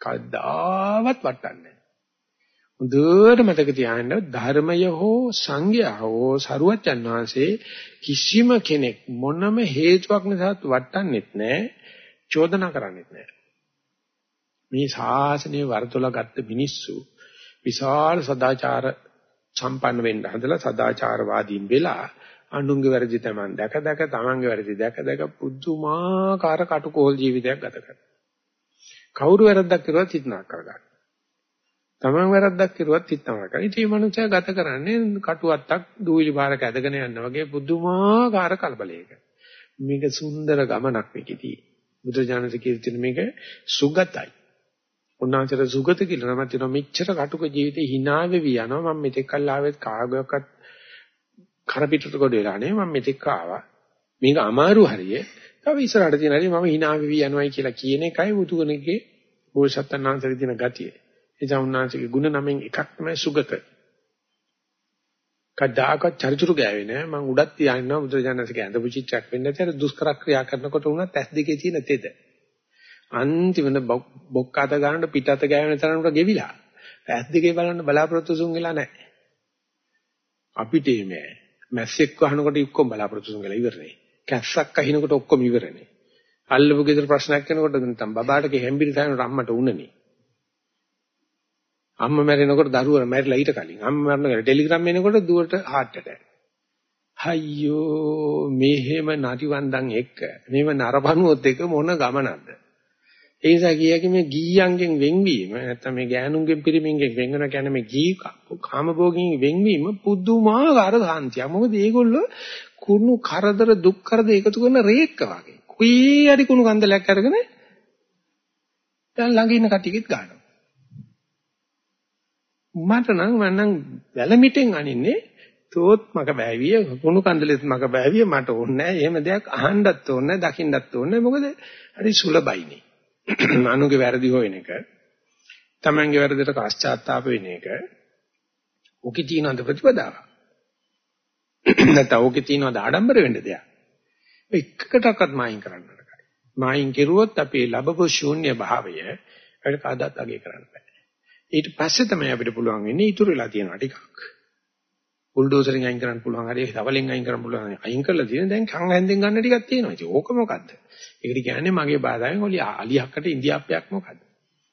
කවදාවත් වටන්නේ හොඳට මතක තියාගන්න ධර්මය හෝ සංඝයා හෝ සරුවච්චන් වහන්සේ කිසිම කෙනෙක් මොනම හේතුවක් නිසාත් වටන්නේත් නැහැ චෝදනා කරන්නේත් නැහැ. මේ ශාසනය වර්ධවලා ගත්ත මිනිස්සු විශාල සදාචාර සම්පන්න වෙන්න හදලා සදාචාරවාදීන් වෙලා අනුන්ගේ වැරදි තමන් දැක දැක තමන්ගේ වැරදි දැක දැක පුදුමාකාර කටුකෝල් ජීවිතයක් ගත කරනවා. කවුරු වැරද්දක් කරුවත් හිතනක් කරගන්න. තමන් වැරද්දක් කරුවත් හිතනක් කරගන්න. ඉතින් මේ මනුස්සයා ගත කරන්නේ කටුවත්තක් දූවිලි බාරක ඇදගෙන යන වගේ පුදුමාකාර කලබලයක. මේක සුන්දර ගමනක් මේකෙදී. බුදුජානක කීර්තින මේක සුගතයි. උන්වහන්සේට සුගත කියලා නම තියෙනවා මෙච්චර කටුක ජීවිතේ hina වෙවි යනවා මම මෙතෙක් කල් ආවෙත් කාගයක්වත් කරපිටට කොට වෙලා නේ මම මෙතෙක් ආවා. මේක අමාරු හරිය. තව ඉස්සරහට තියෙන හරිය මම hina වෙවි යනවායි කියලා කියන එකයි බුදුගුණගේ බෝසත්ණන්සේගේ තියෙන ගතිය. ඒ ජාමුන්නාංශගේ ගුණ නමෙන් එකක් තමයි සුගත. කඩාකත් චරිචුරු ගෑවේ නෑ මං උඩත් තියාගෙන බුදුරජාණන්සේගේ ඇඳපු චිත්‍රයක් වෙන්න ඇති දුෂ්කර ක්‍රියා කරනකොට උනත් ඇස් දෙකේ තියෙන තෙද අන්තිමන බොක්කාත ගන්නට පිටත ගෑවෙන තරමට ගෙවිලා. ඇස් දෙකේ බලන්න බලාපොරොත්තු සුන් වෙලා නෑ අපිට මේ මැස්සෙක් වහනකොට ඔක්කොම බලාපොරොත්තු සුන් වෙලා ඉවරනේ. කැස්සක් අහිනකොට ඔක්කොම ඉවරනේ. අල්ලපු ගෙදර ප්‍රශ්නයක් කරනකොට නැත්නම් බබාට ගෙම්බිරි තනන අම්මට උන්නනේ අම්මා මැරෙනකොට දරුවා මැරිලා ඊට කලින්. අම්මා මැරෙනකොට ටෙලිග්‍රෑම් එනකොට දුවට heart attack. අයියෝ මෙහෙම නරිවන්දන් එක්ක මේව නරපණුවොත් එක මොන ගමනක්ද? ඒ නිසා කියකි මේ ගීයන්ගෙන් වෙන්වීම නැත්නම් මේ ගෑනුන්ගෙන් පිරිමින්ගෙන් වෙන් වෙන කියන්නේ මේ ගී කාමභෝගින් වෙන්වීම පුදුමාකාර සාන්තිය. මොකද මේගොල්ලෝ කුණු කරදර දුක් කරදර එකතු කරන රේක්ක වගේ. කුයි හරි කුණු කන්දලයක් අරගෙන දැන් ළඟ ඉන්න කටියෙත් ගන්නවා. මට නම් මම නම් වැලමිටෙන් අනින්නේ තෝත් මක බෑවිය කුණු කන්දලෙත් මක බෑවිය මට ඕනේ නැහැ. එහෙම දෙයක් අහන්නත් ඕනේ නැහැ, දකින්නත් ඕනේ නැහැ. මොකද හරි සුලබයිනේ. අනුගේ වැරදි හොයන එක තමන්ගේ වැරදිට පශ්චාත්තාප වෙන එක ඔකේ තියෙනවද ප්‍රතිපදාව. නැත්නම් ඔකේ තියෙනවද ආඩම්බර වෙන්න දෙයක්. එකකටවත් මායින් කරන්න නරකයි මායින් කෙරුවොත් අපි ලැබපු ශූන්‍ය භාවය ඒක කවදාත් අගේ කරන්න බෑ. ඊට පස්සේ තමයි අපිට පුළුවන් වෙන්නේ ඉතුරු වෙලා තියෙනවා ටිකක්. බුල්ඩෝසරින් අයින් කරන්න පුළුවන්. හරි සවලෙන් අයින් කරන්න පුළුවන්. අයින් කරලා තියෙන දැන් කන් හැන්දෙන් ගන්න ටිකක් තියෙනවා. ඉතින් ඕක මොකද්ද? ඒකට කියන්නේ මගේ බාධාවෙන් ඔලි අලියක්කට ඉන්දියාප්පයක් මොකද්ද?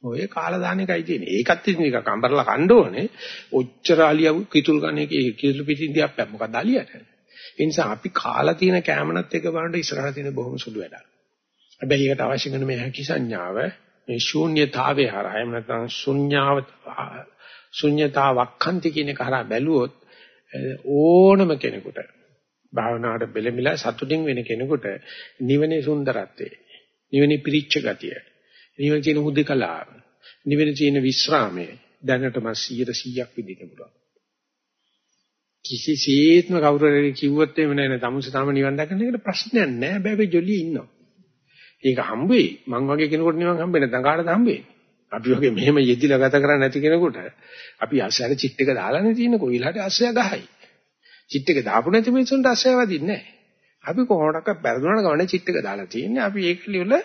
ඔය කාලා දාන එකයි තියෙන්නේ. ඒකත් ඉතින් එක කම්බරලා කන්න ඕනේ. ඔච්චර අලිය කිතුල් ගන්න එකේ කිතුල් පිටි ඉන්දියාප්පයක්. මොකද්ද අලියට? ඒ නිසා අපි කාලා තියෙන කැමනත් එක බලනකොට ඉස්සරහට තියෙන බොහොම සුළු වැඩක්. හැබැයි ඒකට අවශ්‍ය කරන මේ හැකි සංඥාව මේ ශූන්‍යතාවය හරහා එහෙම නැත්නම් ශුන්‍යාව ශුන්‍යතාවක්ඛන්ති කියන එක හරහා බැලුවොත් ඕනම කෙනෙකුට භාවනාවට බෙලමිලා සතුටින් වෙන කෙනෙකුට නිවනේ සුන්දරත්වය නිවනේ පිරිච්ච ගතිය නිවන කියන හුදකලාව නිවන කියන විස්රාමය දැනටම 100%ක් විදිහට පුළුවන්. කිසිසේත්ම කවුරු හරි කිව්වොත් එමෙ නෑ තමුස තම නිවන් දකින්න එකට ප්‍රශ්නයක් නෑ හැබැයි ජොලිය ඉන්නවා. ඒක හම්බ වෙයි මං වගේ කෙනෙකුට නිවන් හම්බෙන්නේ නැත්නම් කාටද හම්බෙන්නේ? අපි වගේ මෙහෙම යෙදිලා ගත කරන්නේ නැති කෙනෙකුට අපි අස්සයට චිට් එක දාලානේ තියෙන කොයිලහට අස්සය ගහයි. චිට් එක දාපු නැති මිනිස්සුන්ට අස්සය වදින්නේ නැහැ. අපි කොහොමඩක් බැලුණාට ගමනේ චිට් එක දාලා තියෙන්නේ. අපි ඒක ලියලා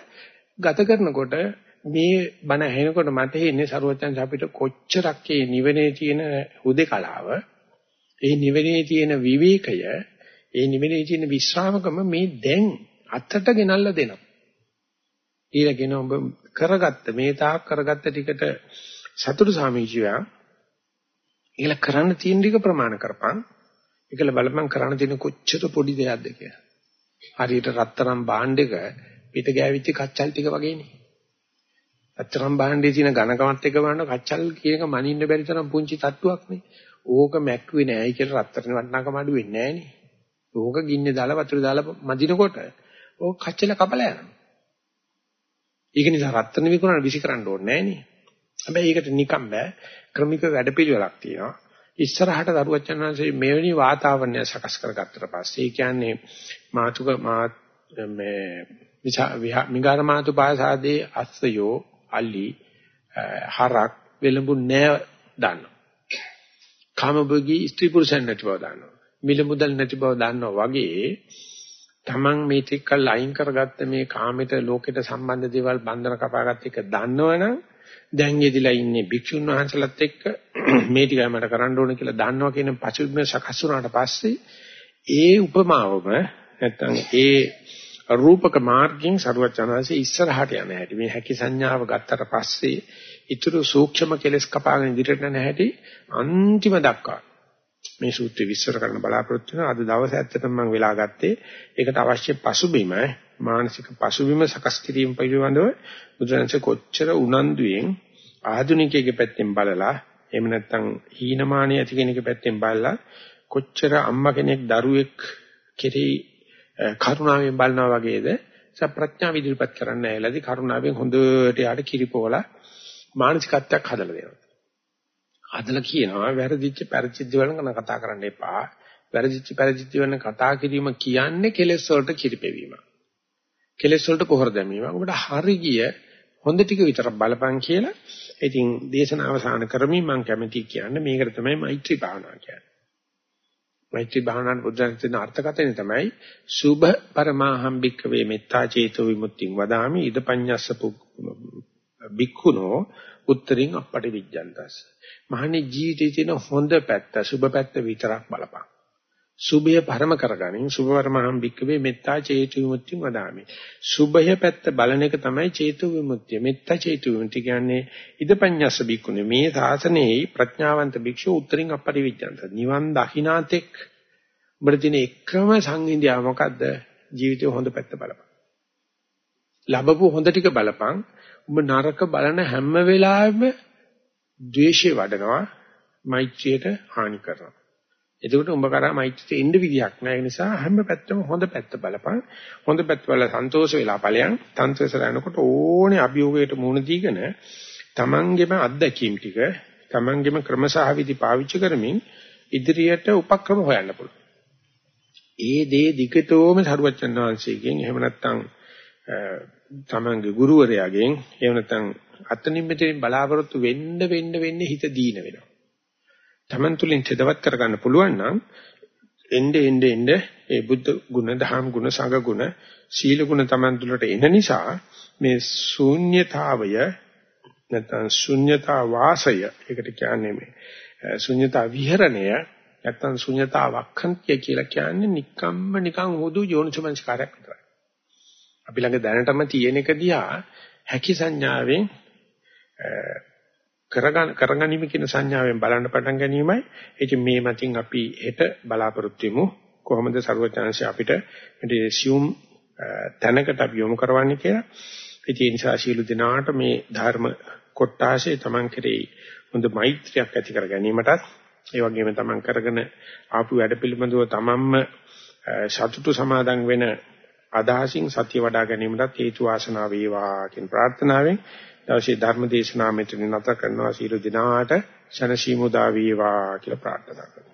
ගත කරනකොට මේ බණ ඇහෙනකොට මට එන්නේ සරුවචන් අපිට කොච්චරක් මේ නිවනේ තියෙන හුදේකලාව, ඒ නිවනේ තියෙන විවේකය, ඒ නිවනේ තියෙන විශ්‍රාමකම මේ දැන් අතට ගෙනල්ලා දෙනවා. ඊළඟ ඔබ කරගත්ත මේ තාක් කරගත්ත ටිකට සතුටු සාමීචියා ඒල කරන්න තියෙන ටික ප්‍රමාණ කරපන්. ඒකල බලපන් කරන්න තියෙන කොච්චර පොඩි දෙයක්ද කියලා. හරියට රත්තරන් භාණ්ඩයක පිට ගෑවිච්ච කච්චල් ටික වගේනේ. රත්තරන් භාණ්ඩයේ තියෙන ඝනකමත් එක බලන කච්චල් කියනක මනින්න බැරි තරම් පුංචි තට්ටුවක් නේ. ඕක මැක්කුවේ නෑයි කියලා රත්තරන් වටනකම අඩු වෙන්නේ නෑනේ. ඕක ගින්නේ දාලා වතුර දාලා මදිනකොට ඕක කච්චල කපලා යනවා. ඒක නිසා රත්තරන් විකුණන විසි කරන්න ඕනේ නෑනේ. හැබැයි ඒකට නිකම් බෑ. ක්‍රමික වැඩපිළිවෙලක් තියෙනවා. ඉස්සරහට දරුවචනanse මෙවැනි වාතාවරණය සකස් කරගත්තට පස්සේ ඒ කියන්නේ මාතුක මා මේ මිගාර මාතු පාසාදී අස්සයෝ අලි හරක් වෙලඹු නෑ දන්නවා. කාමභෝගී ස්ත්‍රී පුරුෂයන් නැති බව දන්නවා. මිල මුදල් නැති බව දන්නවා වගේ Taman මේ ටිකල් අයින් කරගත්ත මේ කාමයට ලෝකෙට සම්බන්ධ දේවල් බන්ධන කපාගත්ත එක දන්නවනම් දැන් යෙදිලා ඉන්නේ භික්ෂුන් වහන්සේලාත් එක්ක මේ ටිකයි මට කරන්න ඕන කියලා දන්නවා කියන පසුබිම සකස් වුණාට පස්සේ ඒ උපමාවම නැත්තම් ඒ රූපක මාර්ගයෙන් සරුවචනාංශයේ ඉස්සරහට යන හැටි. මේ හැකි සංඥාව ගත්තට පස්සේ ඊටු සූක්ෂම කෙලස් කපාගෙන ඉදිරියට යන හැටි අන්තිම දක්වා මේ සූත්‍රය විස්තර කරන්න බලාපොරොත්තු වෙනවා. අද දවසේ ඇත්තටම මම වෙලා ගත්තේ ඒකට අවශ්‍ය පසුබිම මානසික පසුබිම සකස් කිරීම පිළිබඳව බුදුරජාණන්සේ කොච්චර උනන්දුයෙන් ආධුනිකයෙක්ගේ පැත්තෙන් බලලා එහෙම නැත්නම් හීනමානිය ඇති කෙනෙකුගේ පැත්තෙන් බලලා කොච්චර අම්මා කෙනෙක් දරුවෙක් කෙරෙහි කරුණාවෙන් බලනවා වගේද ප්‍රඥාව ඉදිරිපත් කරන්න ඇවිල්ලාදී කරුණාවෙන් හොඳට යාට කිරිපෝලා මානසිකත්වයක් හදලා දෙනවා. හදලා කියනවා වැරදිච්ච පරිචිද්ද වලන ගැන කතා කරන්න එපා. වැරදිච්ච පරිචිද්ද වලන කතා කිරීම කියන්නේ කෙලෙස් වලට කිරිපෙවීම. කෙලෙස් වලට පොහොර දැමීම. ඔබට හරි ගිය හොඳ ටික විතරක් බලපං කියලා. ඉතින් දේශන අවසන් කරමින් මම කැමති කියන්නේ මේකට තමයි මෛත්‍රී භාවනාව කියන්නේ. මෛත්‍රී භාවනාවේ බුද්ධාගමේ අර්ථකථනය තමයි සුභ පරමාහම්බික්ක වේ මෙත්තා චේතෝ විමුක්තිං වදාමි ඉදපඤ්ඤස්ස බික්ඛුනෝ උත්තරින් අපට විඥාන්තස්. මහණේ ජීවිතයේ තියෙන හොඳ පැත්ත, සුබ පැත්ත විතරක් බලපන්. සුභය පරම කරගනින් සුභ පරමහම් භික්කවේ මෙත්තා චේතු විමුක්තිය වදාමි. සුභය පැත්ත බලන එක තමයි චේතු විමුක්තිය. මෙත්තා චේතු විමුක්තිය කියන්නේ ඉදපඤ්ඤස්ස භික්ඛුනේ මේ සාසනයේ ප්‍රඥාවන්ත භික්ෂුව උත්තරින් අපරිවිජ්ජන්ත. නිවන් දකින්නාතෙක් උඹට තියෙන එකම සංහිඳියාව මොකද්ද? ජීවිතේ හොඳ පැත්ත බලපන්. ලැබපු හොඳ ටික බලපන්. උඹ නරක බලන හැම වෙලාවෙම ද්වේෂය වඩනවා, මෛත්‍රියට හානි කරනවා. එතකොට උඹ කරා මෛත්‍රියට එන්න විදියක් නැහැ. ඒ නිසා හැම පැත්තම හොඳ පැත්ත බලපන්. හොඳ පැත්ත බලලා සන්තෝෂ වෙලා ඵලයන්. සන්තෝෂ වෙනකොට ඕනේ අභියෝගයට මුහුණ දීගෙන තමන්ගේම අත්දැකීම් ටික තමන්ගේම ක්‍රමසහවිදි පාවිච්චි කරමින් ඉදිරියට උපක්‍රම හොයන්න පුළුවන්. ඒ දේ දිගටම සරුවච්චන් වහන්සේගෙන් එහෙම නැත්නම් තමන්ගේ ගුරුවරයාගෙන් එහෙම නැත්නම් අතනින් මෙතනින් බලාපොරොත්තු වෙන්න වෙන්න වෙන්න හිත දීන වෙනවා. තමන් තුලින් චෙදවත් කරගන්න පුළුවන් නම් එnde එnde එnde ඒ බුද්ධ ගුණ, දහම් ගුණ, සංඝ ගුණ, සීල ගුණ තමන් තුළට එන නිසා මේ ශූන්‍යතාවය නැත්නම් ශුන්‍යතා වාසය ඒකට කියන්නේ මේ ශුන්‍යතා විහරණය නැත්නම් ශුන්‍යතා වක්ඛන්තිය කියලා කියන්නේ නිකම්ම නිකන් හුදු යෝනිසමංස්කාරයක් විතරයි. අපි ළඟ දැනටම තියෙන එක දිහා හැකි සංඥාවෙන් කරගන්න කරගනිමි කියන සංඥාවෙන් බලන්න පටන් ගැනීමයි. ඉතින් මේ මතින් අපි හෙට බලාපොරොත්තු වෙමු කොහොමද ਸਰවඥාන්සේ අපිට මේ assume තැනකට අපි යොමු කරවන්නේ කියලා. ඉතින් ඒ නිසා ශීල දිනාට මේ ධර්ම කොටාසේ Taman කෙරෙහි හොඳ මෛත්‍රියක් ඇති කර ගැනීමටත් ඒ වගේම Taman කරගෙන ආපු වැඩ පිළිබඳව Tamanම සතුටු සමාදන් වෙන අදහසින් සත්‍ය වඩා ගැනීමටත් හේතු වාසනා වේවා කියන ප්‍රාර්ථනාවෙන් දවසේ ධර්ම දේශනාව මෙතන නැත කරනවා. සීල දිනාට ශනසීමුදා වේවා කියලා ප්‍රාර්ථනා කරනවා.